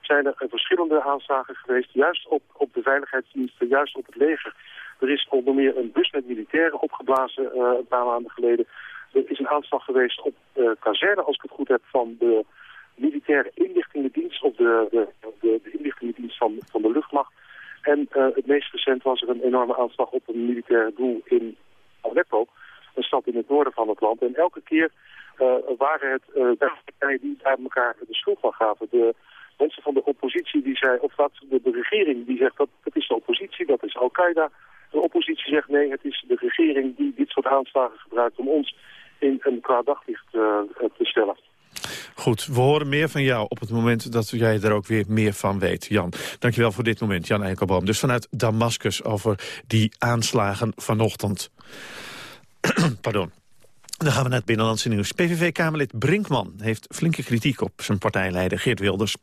zijn er verschillende aanslagen geweest, juist op, op de veiligheidsdiensten, juist op het leger. Er is onder meer een bus met militairen opgeblazen een paar maanden geleden. Er is een aanslag geweest op kazerne, als ik het goed heb, van de militaire inlichtingendienst, of de, de, de, de inlichtingendienst van, van de luchtmacht. En uh, het meest recent was er een enorme aanslag op een militair doel in Aleppo, een stad in het noorden van het land. En elke keer uh, waren het uh, partijen die daar elkaar de schuld van gaven. De mensen van de oppositie die zei, of dat de, de regering die zegt dat het is de oppositie, dat is Al-Qaeda. De oppositie zegt nee, het is de regering die dit soort aanslagen gebruikt om ons in een kwaad daglicht te stellen. Goed, we horen meer van jou op het moment dat jij er ook weer meer van weet. Jan, dankjewel voor dit moment, Jan Eikelboom. Dus vanuit Damascus over die aanslagen vanochtend. Pardon. Dan gaan we naar het Binnenlandse Nieuws. PVV-Kamerlid Brinkman heeft flinke kritiek op zijn partijleider Geert Wilders.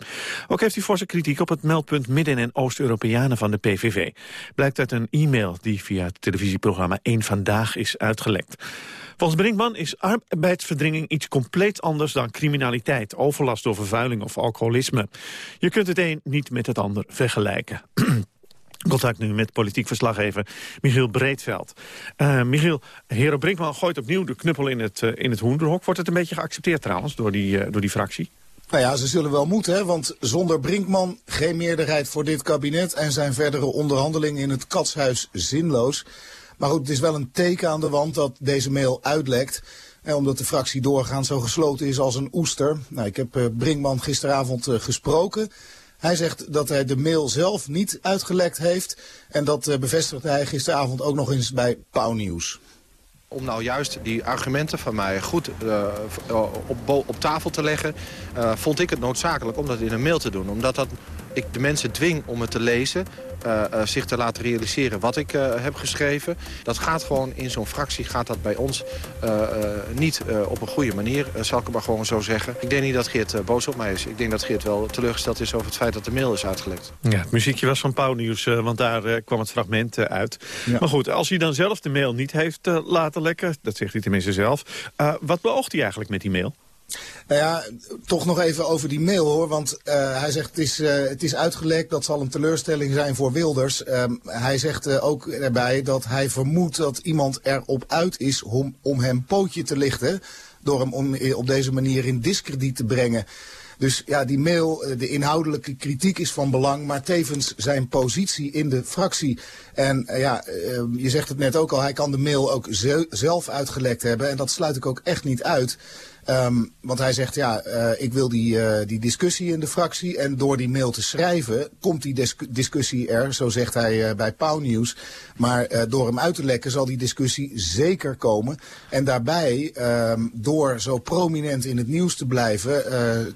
Ook heeft hij forse kritiek op het meldpunt Midden- en Oost-Europeanen van de PVV. Blijkt uit een e-mail die via het televisieprogramma 1 Vandaag is uitgelekt. Volgens Brinkman is arbeidsverdringing iets compleet anders dan criminaliteit, overlast door vervuiling of alcoholisme. Je kunt het een niet met het ander vergelijken. Contact nu met politiek verslaggever Michiel Breedveld. Uh, Michiel, Hero Brinkman gooit opnieuw de knuppel in het, uh, in het hoenderhok. Wordt het een beetje geaccepteerd trouwens door die, uh, door die fractie? Nou ja, ze zullen wel moeten, hè, want zonder Brinkman geen meerderheid voor dit kabinet... en zijn verdere onderhandelingen in het katshuis zinloos. Maar goed, het is wel een teken aan de wand dat deze mail uitlekt... Omdat de fractie doorgaans zo gesloten is als een oester. Nou, ik heb Brinkman gisteravond gesproken... Hij zegt dat hij de mail zelf niet uitgelekt heeft. En dat uh, bevestigde hij gisteravond ook nog eens bij Pauw Nieuws. Om nou juist die argumenten van mij goed uh, op, op, tafel te leggen... Vond ik het noodzakelijk om dat in een mail te doen. Omdat dat ik de mensen dwing om het te lezen... Uh, uh, zich te laten realiseren wat ik uh, heb geschreven. Dat gaat gewoon in zo'n fractie, gaat dat bij ons niet op een goede manier, zal ik het maar gewoon zo zeggen. Ik denk niet dat Geert boos op mij is. Ik denk dat Geert wel teleurgesteld is over het feit dat de mail is uitgelekt. Ja, het muziekje was van Pauw Nieuws, want daar kwam het fragment uit. Ja. Maar goed, als hij dan zelf de mail niet heeft laten lekken, dat zegt hij tenminste zelf, wat beoogt hij eigenlijk met die mail? Nou ja, toch nog even over die mail hoor. Want uh, hij zegt het is, uh, het is uitgelekt, dat zal een teleurstelling zijn voor Wilders. Um, hij zegt uh, ook erbij dat hij vermoedt dat iemand erop uit is om, om hem pootje te lichten. Door hem op deze manier in discrediet te brengen. Dus ja, die mail, de inhoudelijke kritiek is van belang, maar tevens zijn positie in de fractie. En ja, uh, je zegt het net ook al, hij kan de mail ook zelf uitgelekt hebben. En dat sluit ik ook echt niet uit. Um, want hij zegt, ja, uh, ik wil die, uh, die discussie in de fractie. En door die mail te schrijven komt die dis discussie er, zo zegt hij uh, bij Pauw Nieuws. Maar door hem uit te lekken zal die discussie zeker komen. En daarbij, um, door zo prominent in het nieuws te blijven,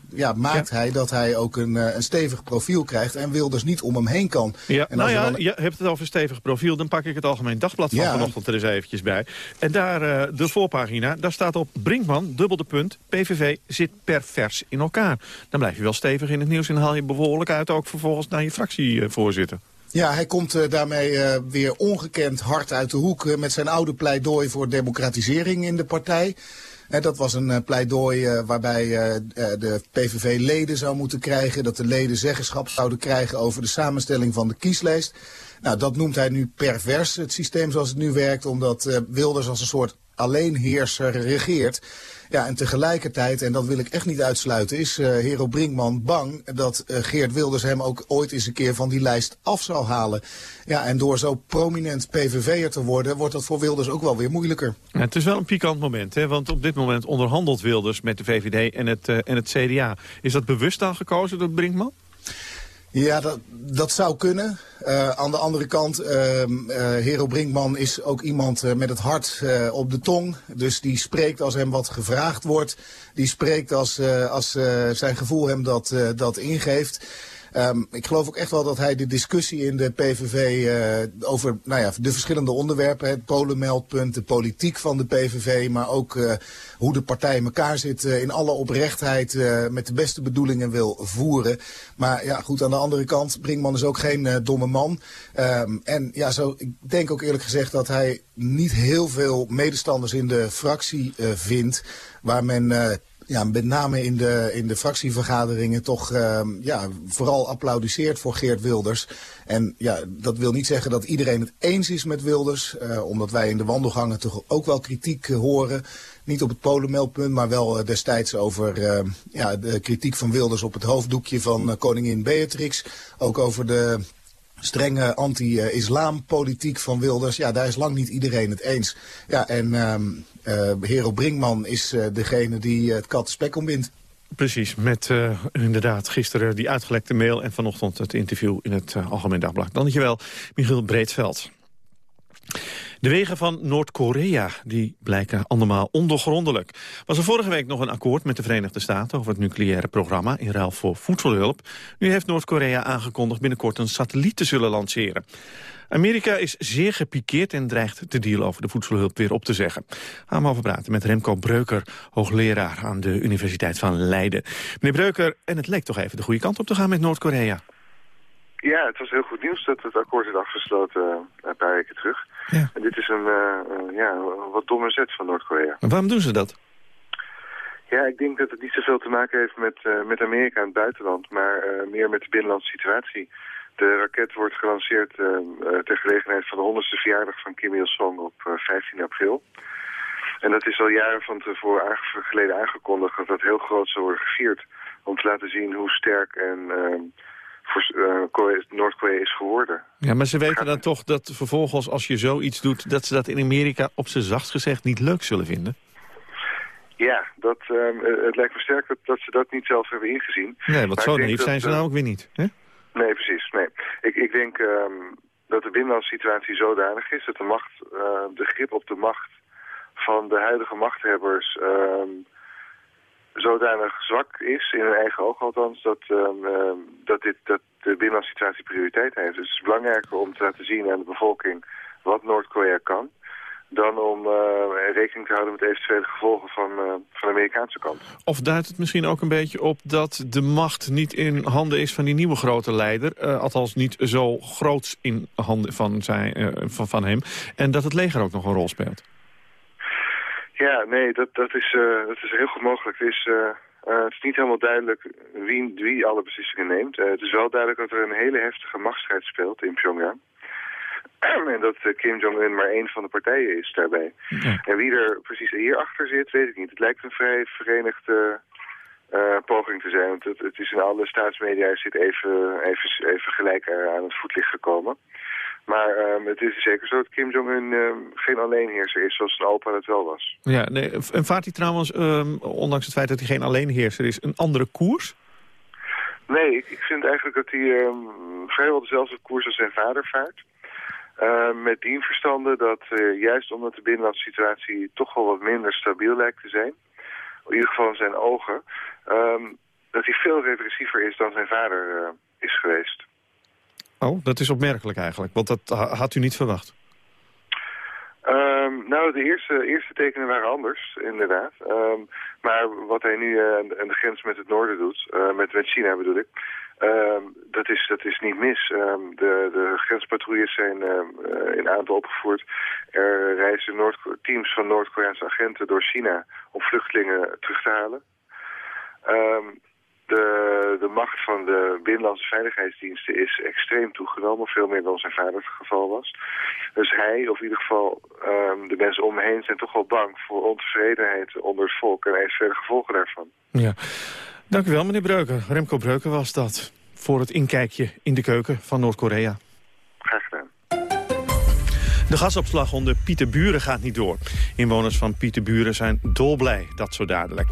ja, maakt ja. hij dat hij ook een, een stevig profiel krijgt. En wil dus niet om hem heen kan. Ja, en nou ja, dan... je hebt het over stevig profiel. Dan pak ik het Algemeen Dagblad van ja. vanochtend er eens eventjes bij. En daar, de voorpagina, daar staat op Brinkman, dubbel de punt, PVV zit pervers in elkaar. Dan blijf je wel stevig in het nieuws en haal je behoorlijk uit ook vervolgens naar je fractievoorzitter. Ja, hij komt uh, daarmee uh, weer ongekend hard uit de hoek uh, met zijn oude pleidooi voor democratisering in de partij. dat was een pleidooi waarbij de PVV leden zou moeten krijgen, dat de leden zeggenschap zouden krijgen over de samenstelling van de kieslijst. Nou, dat noemt hij nu pervers, het systeem zoals het nu werkt, omdat Wilders als een soort alleenheerser regeert. Ja, en tegelijkertijd, en dat wil ik echt niet uitsluiten, is uh, Hero Brinkman bang dat uh, Geert Wilders hem ook ooit eens een keer van die lijst af zal halen. Ja, en door zo prominent PVV'er te worden, wordt dat voor Wilders ook wel weer moeilijker. Ja, het is wel een pikant moment, hè? want op dit moment onderhandelt Wilders met de VVD en het, uh, en het CDA. Is dat bewust dan gekozen door Brinkman? Ja, dat, zou kunnen. Uh, aan de andere kant, uh, Hero Brinkman is ook iemand met het hart op de tong. Dus die spreekt als hem wat gevraagd wordt. Die spreekt als, als zijn gevoel hem dat, dat ingeeft. Um, ik geloof ook echt wel dat hij de discussie in de PVV uh, over nou ja, de verschillende onderwerpen, het polenmeldpunt, de politiek van de PVV, maar ook uh, hoe de partij in elkaar zit, uh, in alle oprechtheid met de beste bedoelingen wil voeren. Maar ja, goed, aan de andere kant, Brinkman is ook geen domme man. Um, en ja, zo, ik denk ook eerlijk gezegd dat hij niet heel veel medestanders in de fractie vindt, waar men ja, met name in de, in de fractievergaderingen toch uh, ja, vooral applaudisseert voor Geert Wilders. En ja, dat wil niet zeggen dat iedereen het eens is met Wilders. Uh, omdat wij in de wandelgangen toch ook wel kritiek uh, horen. Niet op het polenmeldpunt, maar wel uh, destijds over uh, ja, de kritiek van Wilders op het hoofddoekje van koningin Beatrix. Ook over de strenge anti-islampolitiek van Wilders. Ja, daar is lang niet iedereen het eens. Ja, en uh, Hero Brinkman is uh, degene die uh, het kattenspek ombindt. Precies, met inderdaad gisteren die uitgelekte mail... en vanochtend het interview in het Algemeen Dagblad. Dankjewel, Michiel Breedveld. De wegen van Noord-Korea die blijken andermaal ondergrondelijk. Was er vorige week nog een akkoord met de Verenigde Staten... over het nucleaire programma in ruil voor voedselhulp. Nu heeft Noord-Korea aangekondigd binnenkort een satelliet te zullen lanceren. Amerika is zeer gepikeerd en dreigt de deal over de voedselhulp weer op te zeggen. Gaan we over praten met Remco Breuker, hoogleraar aan de Universiteit van Leiden. Meneer Breuker, en het leek toch even de goede kant op te gaan met Noord-Korea? Ja, het was heel goed nieuws dat het akkoord is afgesloten uh, een paar weken terug. Ja. En dit is een uh, ja, wat domme zet van Noord-Korea. Waarom doen ze dat? Ja, ik denk dat het niet zoveel te maken heeft met, uh, met Amerika in het buitenland, maar meer met de binnenlandse situatie. De raket wordt gelanceerd ter gelegenheid van de 100ste verjaardag van Kim Il-sung op 15 april. En dat is al jaren van tevoren aange geleden aangekondigd dat dat heel groot zou worden gevierd. Om te laten zien hoe sterk en voor uh, Noord-Korea is geworden. Ja, maar ze weten dan toch dat vervolgens als je zoiets doet... dat ze dat in Amerika op zijn zachtst gezegd niet leuk zullen vinden? Ja, dat, um, het lijkt me sterk dat, dat, ze dat niet zelf hebben ingezien. Nee, want zo naïef zijn ze nou ook weer niet. Hè? Nee, precies. Nee. Ik, ik denk um, dat de binnenlandse situatie zodanig is... dat de, macht, uh, de grip op de macht van de huidige machthebbers... Um, zodanig zwak is, in hun eigen oog althans, dat, um, um, dat, dit, dat de binnenlandse situatie prioriteit heeft. Dus het is belangrijker om te laten zien aan de bevolking wat Noord-Korea kan, dan om uh, rekening te houden met eventuele gevolgen van, uh, van de Amerikaanse kant. Of duidt het misschien ook een beetje op dat de macht niet in handen is van die nieuwe grote leider, uh, althans niet zo groot in handen van, zijn, van, van hem, en dat het leger ook nog een rol speelt? Ja, nee, dat, dat, is, uh, dat is heel goed mogelijk. Het is, uh, uh, het is niet helemaal duidelijk wie, wie alle beslissingen neemt. het is wel duidelijk dat er een hele heftige machtsstrijd speelt in Pyongyang. en dat Kim Jong-un maar één van de partijen is daarbij. Ja. En wie er precies hierachter zit, weet ik niet. Het lijkt een vrij verenigde poging te zijn. Want het, het, is in alle staatsmedia zit even, even, even gelijk aan het voetlicht gekomen. Maar um, het is zeker zo dat Kim Jong-un um, geen alleenheerser is zoals zijn opa dat wel was. Ja, nee, en vaart hij trouwens, um, ondanks het feit dat hij geen alleenheerser is, een andere koers? Nee, ik, ik vind eigenlijk dat hij vrijwel dezelfde koers als zijn vader vaart. Uh, met dien verstande dat uh, juist omdat de binnenlandse situatie toch wel wat minder stabiel lijkt te zijn, in ieder geval in zijn ogen, dat hij veel repressiever is dan zijn vader uh, is geweest. Oh, dat is opmerkelijk eigenlijk, want dat had u niet verwacht. Um, nou, de eerste, eerste tekenen waren anders, inderdaad. Um, maar wat hij nu uh, aan de grens met het noorden doet, uh, met, met China bedoel ik, um, dat, is, dat is niet mis. de, de grenspatrouilles zijn uh, in aantal opgevoerd. Er reizen Noord teams van Noord-Koreaanse agenten door China om vluchtelingen terug te halen de, de macht van de binnenlandse veiligheidsdiensten is extreem toegenomen. Veel meer dan zijn vader het geval was. Dus hij, of in ieder geval de mensen om me heen, zijn toch wel bang voor ontevredenheid onder het volk en eventuele gevolgen daarvan. Ja. Dank u wel, meneer Breuker. Remco Breuker was dat voor het inkijkje in de keuken van Noord-Korea. Graag gedaan. De gasopslag onder Pieterburen gaat niet door. Inwoners van Pieterburen zijn dolblij, dat zo dadelijk.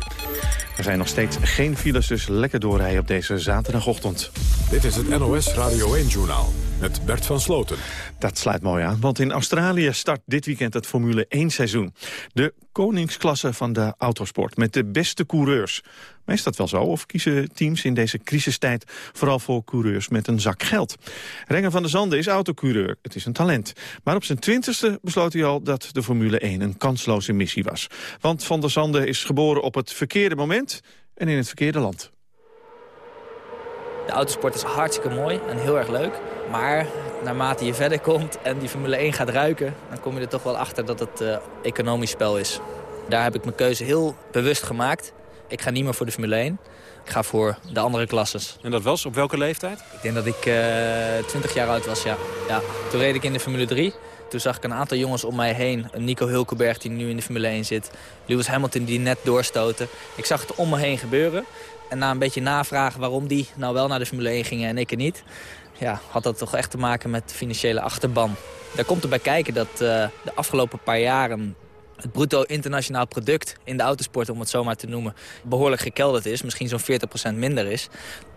Er zijn nog steeds geen files, dus lekker doorrijden op deze zaterdagochtend. Dit is het NOS Radio 1-journaal met Bert van Sloten. Dat sluit mooi aan, want in Australië start dit weekend het Formule 1-seizoen. De koningsklasse van de autosport met de beste coureurs. Maar is dat wel zo? Of kiezen teams in deze crisistijd vooral voor coureurs met een zak geld? Renger van der Zanden is autocoureur. Het is een talent. Maar op zijn twintigste besloot hij al dat de Formule 1 een kansloze missie was. Want Van der Zanden is geboren op het verkeerde moment en in het verkeerde land. De autosport is hartstikke mooi en heel erg leuk. Maar naarmate je verder komt en die Formule 1 gaat ruiken... dan kom je er toch wel achter dat het uh, economisch spel is. Daar heb ik mijn keuze heel bewust gemaakt. Ik ga niet meer voor de Formule 1. Ik ga voor de andere klasses. En dat was op welke leeftijd? Ik denk dat ik uh, eh, 20 jaar oud was, ja. ja. Toen reed ik in de Formule 3. Toen zag ik een aantal jongens om mij heen. Nico Hulkenberg die nu in de Formule 1 zit. Lewis Hamilton die net doorstoten. Ik zag het om me heen gebeuren. En na een beetje navragen waarom die nou wel naar de Formule 1 gingen en ik er niet... Ja, had dat toch echt te maken met de financiële achterban. Daar komt erbij kijken dat uh, de afgelopen paar jaren het bruto internationaal product in de autosport, om het zo maar te noemen, behoorlijk gekelderd is. Misschien zo'n 40% minder is.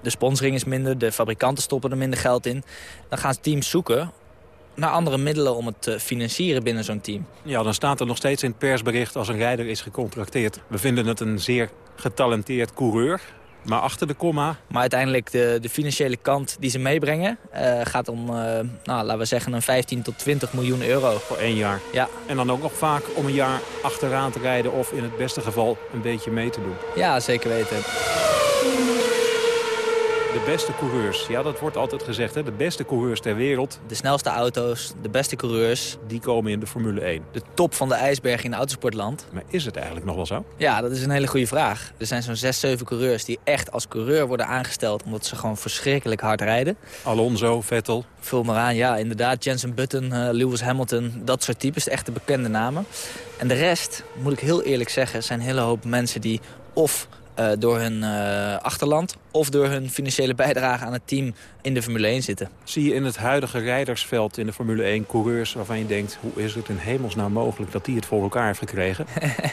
De sponsoring is minder, de fabrikanten stoppen er minder geld in. Dan gaan teams zoeken naar andere middelen om het te financieren binnen zo'n team. Ja, dan staat er nog steeds in het persbericht als een rijder is gecontracteerd. We vinden het een zeer getalenteerd coureur. Maar achter de komma... Maar uiteindelijk de, de financiële kant die ze meebrengen... Uh, gaat om, uh, nou, laten we zeggen, een 15 tot 20 miljoen euro. Voor één jaar. Ja. En dan ook nog vaak om een jaar achteraan te rijden... of in het beste geval een beetje mee te doen. Ja, zeker weten de beste coureurs. Ja, dat wordt altijd gezegd, hè? de beste coureurs ter wereld. De snelste auto's, de beste coureurs. Die komen in de Formule 1. De top van de ijsberg in autosportland. Maar is het eigenlijk nog wel zo? Ja, dat is een hele goede vraag. Er zijn zo'n 6, 7 coureurs die echt als coureur worden aangesteld... omdat ze gewoon verschrikkelijk hard rijden. Alonso, Vettel. Vul maar aan, ja, inderdaad. Jensen Button, uh, Lewis Hamilton, dat soort types. De echte bekende namen. En de rest, moet ik heel eerlijk zeggen, zijn een hele hoop mensen die of uh, door hun uh, achterland of door hun financiële bijdrage aan het team in de Formule 1 zitten. Zie je in het huidige rijdersveld in de Formule 1 coureurs waarvan je denkt... hoe is het in hemelsnaam mogelijk dat die het voor elkaar heeft gekregen?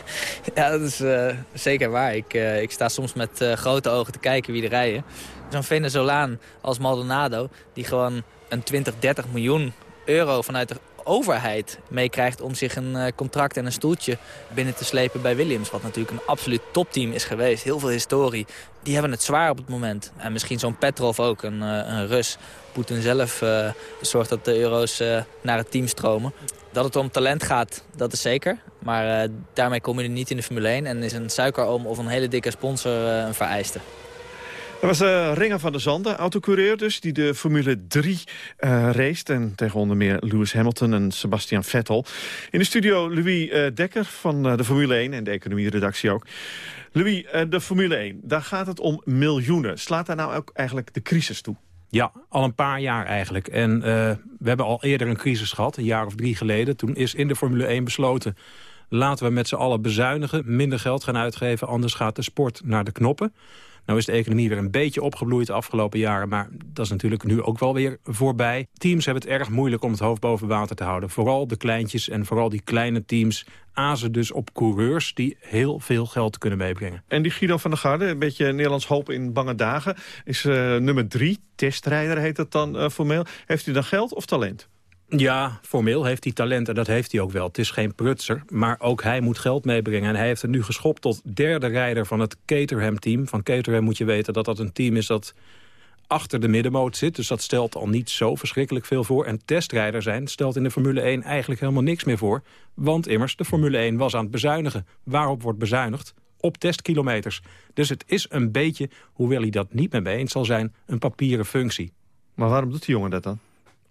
ja, dat is uh, zeker waar. Ik, ik sta soms met grote ogen te kijken wie er rijden. Zo'n Venezolaan als Maldonado die gewoon een 20, 30 miljoen euro vanuit de overheid meekrijgt om zich een eh, contract en een stoeltje binnen te slepen bij Williams. Wat natuurlijk een absoluut topteam is geweest. Heel veel historie. Die hebben het zwaar op het moment. En misschien zo'n Petrov ook, een, eh, een Rus. Poetin zelf uh, zorgt dat de euro's naar het team stromen. Dat het om talent gaat, dat is zeker. Maar daarmee kom je er niet in de Formule 1. En is een suikeroom of een hele dikke sponsor een vereiste. Dat was uh, Ringer van der Zanden, autocoureur dus, die de Formule 3 uh, race. En tegen onder meer Lewis Hamilton en Sebastian Vettel. In de studio Louis uh, Dekker van de Formule 1 en de economie-redactie ook. Louis, de Formule 1, daar gaat het om miljoenen. Slaat daar nou ook eigenlijk de crisis toe? Ja, al een paar jaar eigenlijk. En we hebben al eerder een crisis gehad, een jaar of drie geleden. Toen is in de Formule 1 besloten... laten we met z'n allen bezuinigen, minder geld gaan uitgeven... anders gaat de sport naar de knoppen. Nou is de economie weer een beetje opgebloeid de afgelopen jaren... maar dat is natuurlijk nu ook wel weer voorbij. Teams hebben het erg moeilijk om het hoofd boven water te houden. Vooral de kleintjes en vooral die kleine teams azen dus op coureurs... die heel veel geld kunnen meebrengen. En die Guido van der Garde, een beetje Nederlands hoop in bange dagen... is uh, nummer drie, testrijder heet dat dan uh, formeel. Heeft u dan geld of talent? Ja, formeel heeft hij talent en dat heeft hij ook wel. Het is geen prutser, maar ook hij moet geld meebrengen. En hij heeft het nu geschopt tot derde rijder van het Caterham-team. Van Caterham moet je weten dat dat een team is dat achter de middenmoot zit. Dus dat stelt al niet zo verschrikkelijk veel voor. En testrijder zijn stelt in de Formule 1 eigenlijk helemaal niks meer voor. Want immers, de Formule 1 was aan het bezuinigen. Waarop wordt bezuinigd? Op testkilometers. Dus het is een beetje, hoewel hij dat niet met me eens zal zijn, een papieren functie. Maar waarom doet die jongen dat dan?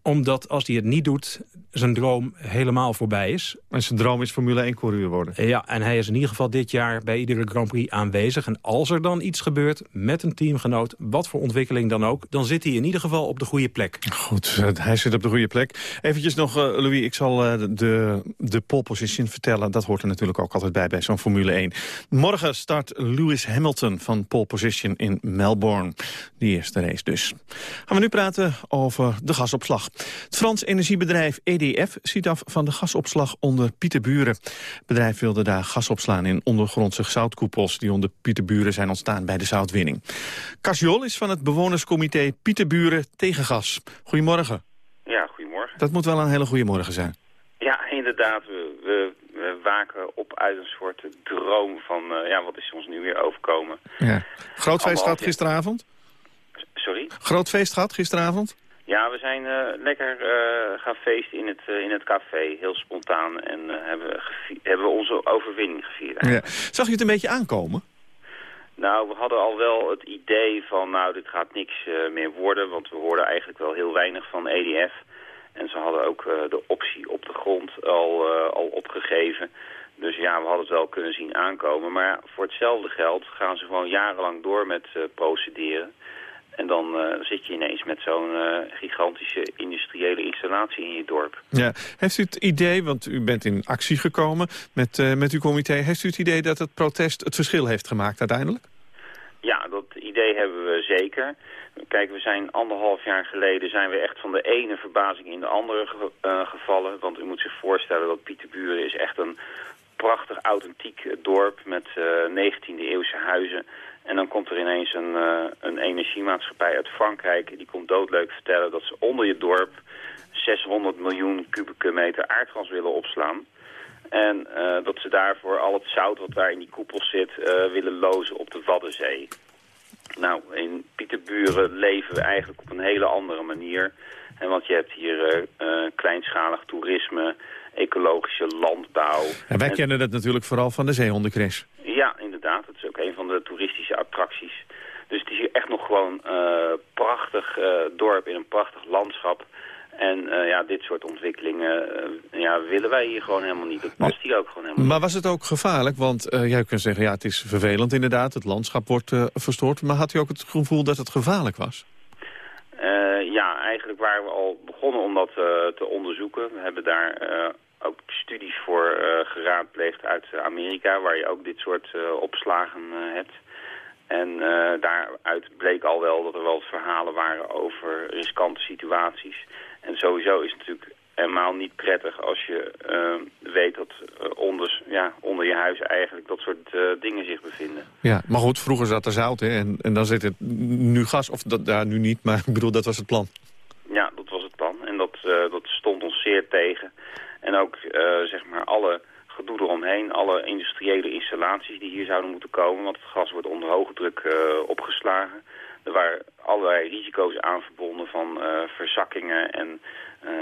Omdat als hij het niet doet, zijn droom helemaal voorbij is. En zijn droom is Formule 1-coureur worden. Ja, en hij is in ieder geval dit jaar bij iedere Grand Prix aanwezig. En als er dan iets gebeurt met een teamgenoot, wat voor ontwikkeling dan ook... dan zit hij in ieder geval op de goede plek. Goed, eh, hij zit op de goede plek. Eventjes nog, uh, Louis, ik zal uh, de, de pole position vertellen. Dat hoort er natuurlijk ook altijd bij bij zo'n Formule 1. Morgen start Lewis Hamilton van pole position in Melbourne. Die eerste race dus. Gaan we nu praten over de gasopslag. Het Frans energiebedrijf EDF ziet af van de gasopslag onder Pieterburen. Het bedrijf wilde daar gas opslaan in ondergrondse zoutkoepels... die onder Pieterburen zijn ontstaan bij de zoutwinning. Casjol is van het bewonerscomité Pieterburen tegen gas. Goedemorgen. Ja, goedemorgen. Dat moet wel een hele goede morgen zijn. Ja, inderdaad. We, we, we waken op uit een soort droom van... eh, ja, wat is ons nu weer overkomen? Ja. Groot feest gehad gisteravond? Sorry? Groot feest gehad gisteravond? Ja, we zijn eh, lekker eh, gaan feesten in het, eh, in het café. Heel spontaan. En hebben, hebben we onze overwinning gevierd. Ja. Zag je het een beetje aankomen? Nou, we hadden al wel het idee van, nou, dit gaat niks meer worden. Want we hoorden eigenlijk wel heel weinig van EDF. En ze hadden ook de optie op de grond al, al opgegeven. Dus ja, we hadden het wel kunnen zien aankomen. Maar voor hetzelfde geld gaan ze gewoon jarenlang door met procederen. En dan eh, zit je ineens met zo'n eh, gigantische industriële installatie in je dorp. Ja. Heeft u het idee, want u bent in actie gekomen met, eh, met uw comité... heeft u het idee dat het protest het verschil heeft gemaakt uiteindelijk? Ja, dat idee hebben we zeker. Kijk, we zijn anderhalf jaar geleden zijn we echt van de ene verbazing in de andere ge- gevallen. Want u moet zich voorstellen dat Pieterburen is echt een prachtig authentiek dorp met eh 19e eeuwse huizen. En dan komt er ineens een, eh, een energiemaatschappij uit Frankrijk. Die komt doodleuk vertellen dat ze onder je dorp 600 miljoen kubieke meter aardgas willen opslaan. En eh, dat ze daarvoor al het zout wat daar in die koepels zit eh, willen lozen op de Waddenzee. Nou, in Pieterburen leven we eigenlijk op een hele andere manier. En want je hebt hier kleinschalig toerisme, ecologische landbouw. En wij En- kennen dat natuurlijk vooral van de zeehondencrash. Ja, inderdaad. Het is ook een van de toeristische attracties. Dus het is hier echt nog gewoon een prachtig eh, dorp in een prachtig landschap. En eh, ja, dit soort ontwikkelingen eh, ja, willen wij hier gewoon helemaal niet. Dat past hier ook gewoon helemaal Maar was het ook gevaarlijk? Want eh, jij kunt zeggen, ja, het is vervelend inderdaad. Het landschap wordt eh, verstoord. Maar had u ook het gevoel dat het gevaarlijk was? Eh, ja, eigenlijk waren we al begonnen om dat eh, te onderzoeken. We hebben daar eh, ook studies voor eh, geraadpleegd uit Amerika, waar je ook dit soort eh, opslagen eh, hebt. En eh, daaruit bleek al wel dat er wel verhalen waren over riskante situaties. En sowieso is het natuurlijk helemaal niet prettig als je eh, weet dat eh, onder, ja, onder je huis eigenlijk dat soort eh, dingen zich bevinden. Ja, maar goed, vroeger zat er zout hè, en, en dan zit het nu gas. Of dat, ja, nu niet, maar ik bedoel, dat was het plan. Ja, dat was het plan. En dat, eh, dat stond ons zeer tegen. En ook eh, zeg maar alle gedoe eromheen, alle industriële installaties die hier zouden moeten komen. Want het gas wordt onder hoge druk eh, opgeslagen. Er waren allerlei risico's aan verbonden van eh, verzakkingen en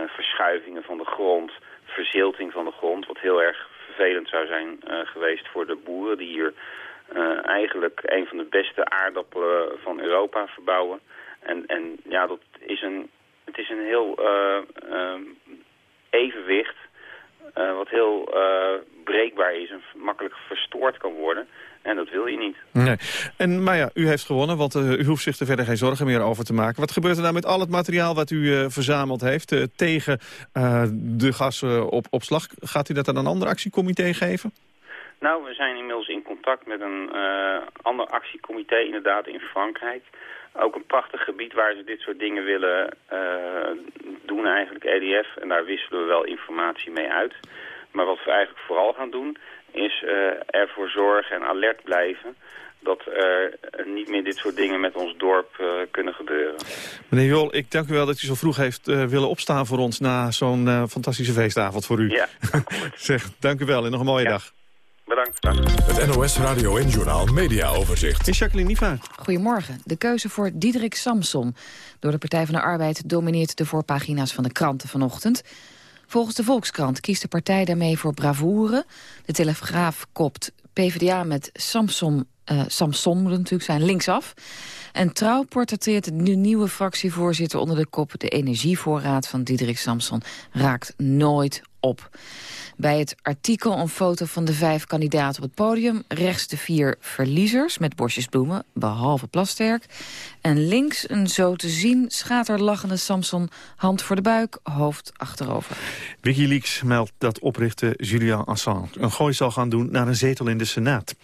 verschuivingen van de grond. Verzilting van de grond, wat heel erg vervelend zou zijn geweest voor de boeren die hier eigenlijk een van de beste aardappelen van Europa verbouwen. En, en ja, dat is een, het is een heel evenwicht eh, wat heel eh, breekbaar is en makkelijk verstoord kan worden. En dat wil je niet. Nee. En, maar ja, u heeft gewonnen, want eh, u hoeft zich er verder geen zorgen meer over te maken. Wat gebeurt er nou met al het materiaal wat u verzameld heeft tegen de gasopslag? Gaat u dat aan een ander actiecomité geven? Nou, we zijn inmiddels in contact met een ander actiecomité, inderdaad in Frankrijk. Ook een prachtig gebied waar ze dit soort dingen willen eh, doen, eigenlijk EDF. En daar wisselen we wel informatie mee uit. Maar wat we eigenlijk vooral gaan doen, is eh, ervoor zorgen en alert blijven dat er niet meer dit soort dingen met ons dorp eh, kunnen gebeuren. Meneer Jol, ik dank u wel dat u zo vroeg heeft willen opstaan voor ons... na zo'n fantastische feestavond voor u. Ja, zeg, dank u wel en nog een mooie dag. Bedankt. Het NOS Radio en Journaal Media Overzicht. Is Jacqueline Niva. Goedemorgen. De keuze voor Diederik Samson door de Partij van de Arbeid domineert de voorpagina's van de kranten vanochtend. Volgens de Volkskrant kiest de partij daarmee voor bravoure. De Telegraaf kopt PvdA met Samson, eh, Samson moet het natuurlijk zijn, linksaf. En Trouw portretteert de nieuwe fractievoorzitter onder de kop... de energievoorraad van Diederik Samson raakt nooit op. Bij het artikel een foto van de vijf kandidaten op het podium. Rechts de vier verliezers met bosjes bloemen, behalve Plasterk. En links een zo te zien schaterlachende Samson, hand voor de buik, hoofd achterover. Wikileaks meldt dat oprichter Julian Assange een gooi zal gaan doen naar een zetel in de Senaat. De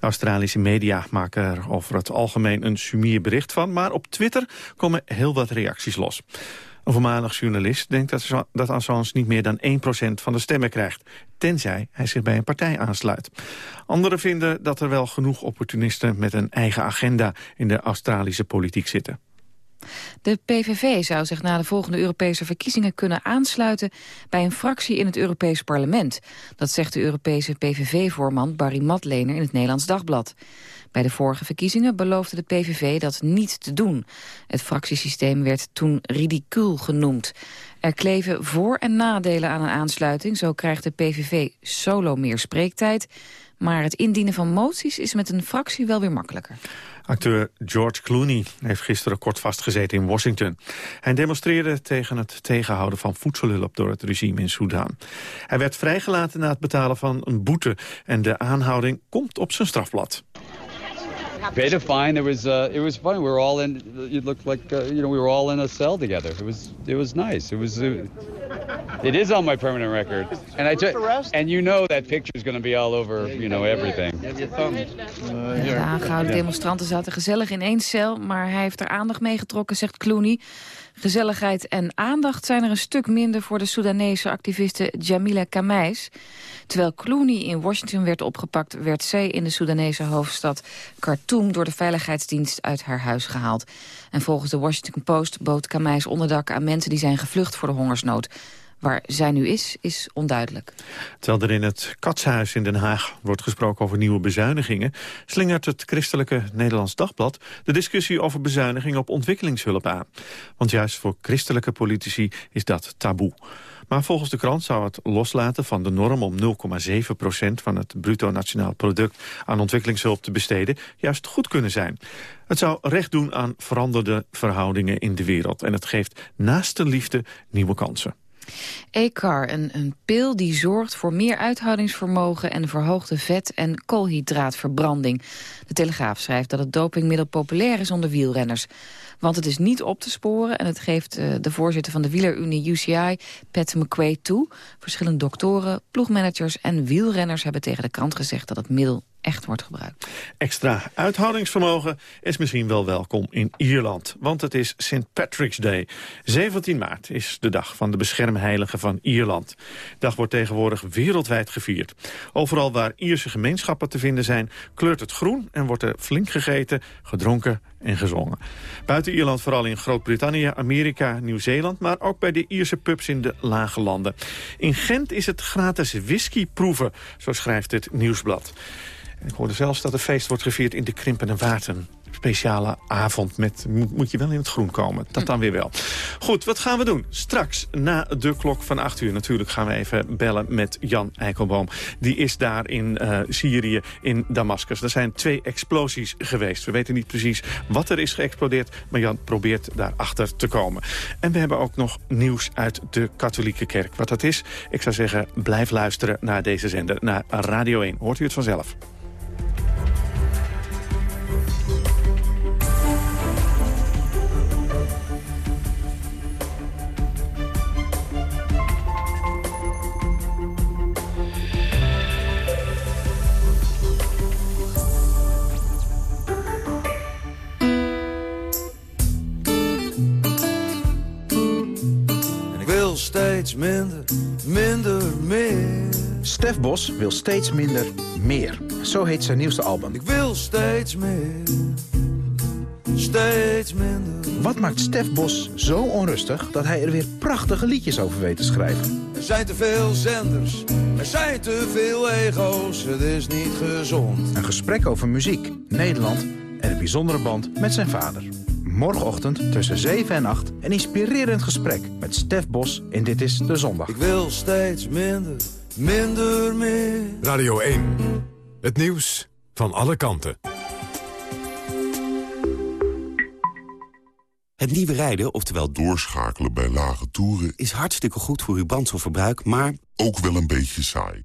Australische media maken er over het algemeen een sumier bericht van, maar op Twitter komen heel wat reacties los. Een voormalig journalist denkt dat, dat Assange niet meer dan 1% van de stemmen krijgt. Tenzij hij zich bij een partij aansluit. Anderen vinden dat er wel genoeg opportunisten met een eigen agenda in de Australische politiek zitten. De PVV zou zich na de volgende Europese verkiezingen kunnen aansluiten bij een fractie in het Europees Parlement. Dat zegt de Europese PVV-voorman Barry Matlener in het Nederlands Dagblad. Bij de vorige verkiezingen beloofde de PVV dat niet te doen. Het fractiesysteem werd toen ridicuul genoemd. Er kleven voor- en nadelen aan een aansluiting. Zo krijgt de PVV solo meer spreektijd. Maar het indienen van moties is met een fractie wel weer makkelijker. Acteur George Clooney heeft gisteren kort vastgezeten in Washington. Hij demonstreerde tegen het tegenhouden van voedselhulp door het regime in Soedan. Hij werd vrijgelaten na het betalen van een boete en de aanhouding komt op zijn strafblad. Beta fine. It was uh, it was fun. We were all in. It looked like uh, you know we were all in a cell together. It was it was nice. It was. Uh, it is on my permanent record, and I took. And you know that picture is going to be all over you know everything. De aangehouden demonstranten zaten gezellig in één cel, maar hij heeft er aandacht mee getrokken, zegt Clooney. Gezelligheid en aandacht zijn er een stuk minder voor de Soedanese activiste Jamila Kamais. Terwijl Clooney in Washington werd opgepakt, werd zij in de Soedanese hoofdstad Khartoum door de veiligheidsdienst uit haar huis gehaald. En volgens de Washington Post bood Kamais onderdak aan mensen die zijn gevlucht voor de hongersnood. Waar zij nu is, is onduidelijk. Terwijl er in het Katshuis in Den Haag wordt gesproken over nieuwe bezuinigingen... slingert het christelijke Nederlands Dagblad de discussie over bezuinigingen op ontwikkelingshulp aan. Want juist voor christelijke politici is dat taboe. Maar volgens de krant zou het loslaten van de norm om 0,7% van het bruto nationaal product aan ontwikkelingshulp te besteden juist goed kunnen zijn. Het zou recht doen aan veranderde verhoudingen in de wereld en het geeft naast de liefde nieuwe kansen. ECAR, een, een pil die zorgt voor meer uithoudingsvermogen... en verhoogde vet- en koolhydraatverbranding. De Telegraaf schrijft dat het dopingmiddel populair is onder wielrenners. Want het is niet op te sporen en het geeft uh, de voorzitter van de wielerunie UCI, Pat McQuaid, toe. Verschillende doktoren, ploegmanagers en wielrenners hebben tegen de krant gezegd dat het middel echt wordt gebruikt. Extra uithoudingsvermogen is misschien wel welkom in Ierland. Want het is St. Patrick's Day. 17 maart is de dag van de beschermheilige van Ierland. Dag wordt tegenwoordig wereldwijd gevierd. Overal waar Ierse gemeenschappen te vinden zijn... kleurt het groen en wordt er flink gegeten, gedronken en gezongen. Buiten Ierland vooral in Groot-Brittannië, Amerika, Nieuw-Zeeland... maar ook bij de Ierse pubs in de lage landen. In Gent is het gratis whisky proeven, zo schrijft het Nieuwsblad. En ik hoorde zelfs dat het feest wordt gevierd in de Krimpende Waterden speciale avond met... moet je wel in het groen komen. Dat dan weer wel. Goed, wat gaan we doen? Straks, na de klok van 8 uur natuurlijk... gaan we even bellen met Jan Eikelboom. Die is daar in uh, Syrië, in Damascus. Er zijn twee explosies geweest. We weten niet precies wat er is geëxplodeerd... maar Jan probeert daarachter te komen. En we hebben ook nog nieuws uit de katholieke kerk. Wat dat is, ik zou zeggen, blijf luisteren naar deze zender. Naar Radio 1. Hoort u het vanzelf. Steeds minder, minder, meer. Stef Bos wil steeds minder, meer. Zo heet zijn nieuwste album. Ik wil steeds meer, steeds minder. Wat maakt Stef Bos zo onrustig dat hij er weer prachtige liedjes over weet te schrijven? Er zijn te veel zenders, er zijn te veel ego's, het is niet gezond. Een gesprek over muziek, Nederland en een bijzondere band met zijn vader. Morgenochtend tussen 7 en 8 een inspirerend gesprek met Stef Bos in Dit is de Zondag. Ik wil steeds minder, minder meer. Radio 1, het nieuws van alle kanten. Het nieuwe rijden, oftewel doorschakelen bij lage toeren... is hartstikke goed voor uw brandstofverbruik, maar... ook wel een beetje saai.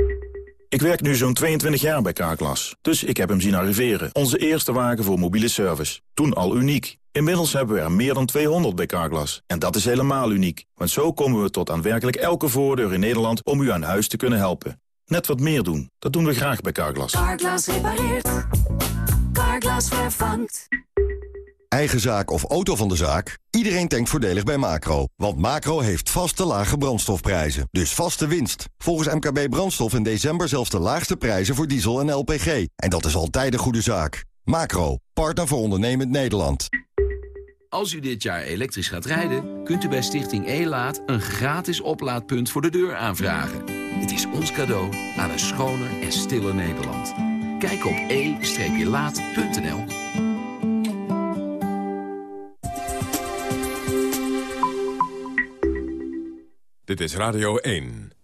Ik werk nu zo'n 22 jaar bij Carglass, dus ik heb hem zien arriveren. Onze eerste wagen voor mobiele service. Toen al uniek. Inmiddels hebben we er meer dan 200 bij Carglass. En dat is helemaal uniek, want zo komen we tot aan werkelijk elke voordeur in Nederland om u aan huis te kunnen helpen. Net wat meer doen, dat doen we graag bij Carglass. Carglass repareert. Carglass vervangt. Eigen zaak of auto van de zaak? Iedereen denkt voordelig bij Macro. Want Macro heeft vaste lage brandstofprijzen. Dus vaste winst. Volgens MKB Brandstof in december zelfs de laagste prijzen voor diesel en LPG. En dat is altijd een goede zaak. Macro, partner voor ondernemend Nederland. Als u dit jaar elektrisch gaat rijden, kunt u bij Stichting E-Laat... een gratis oplaadpunt voor de deur aanvragen. Het is ons cadeau aan een schoner en stiller Nederland. Kijk op e-laat.nl. Dit is Radio 1.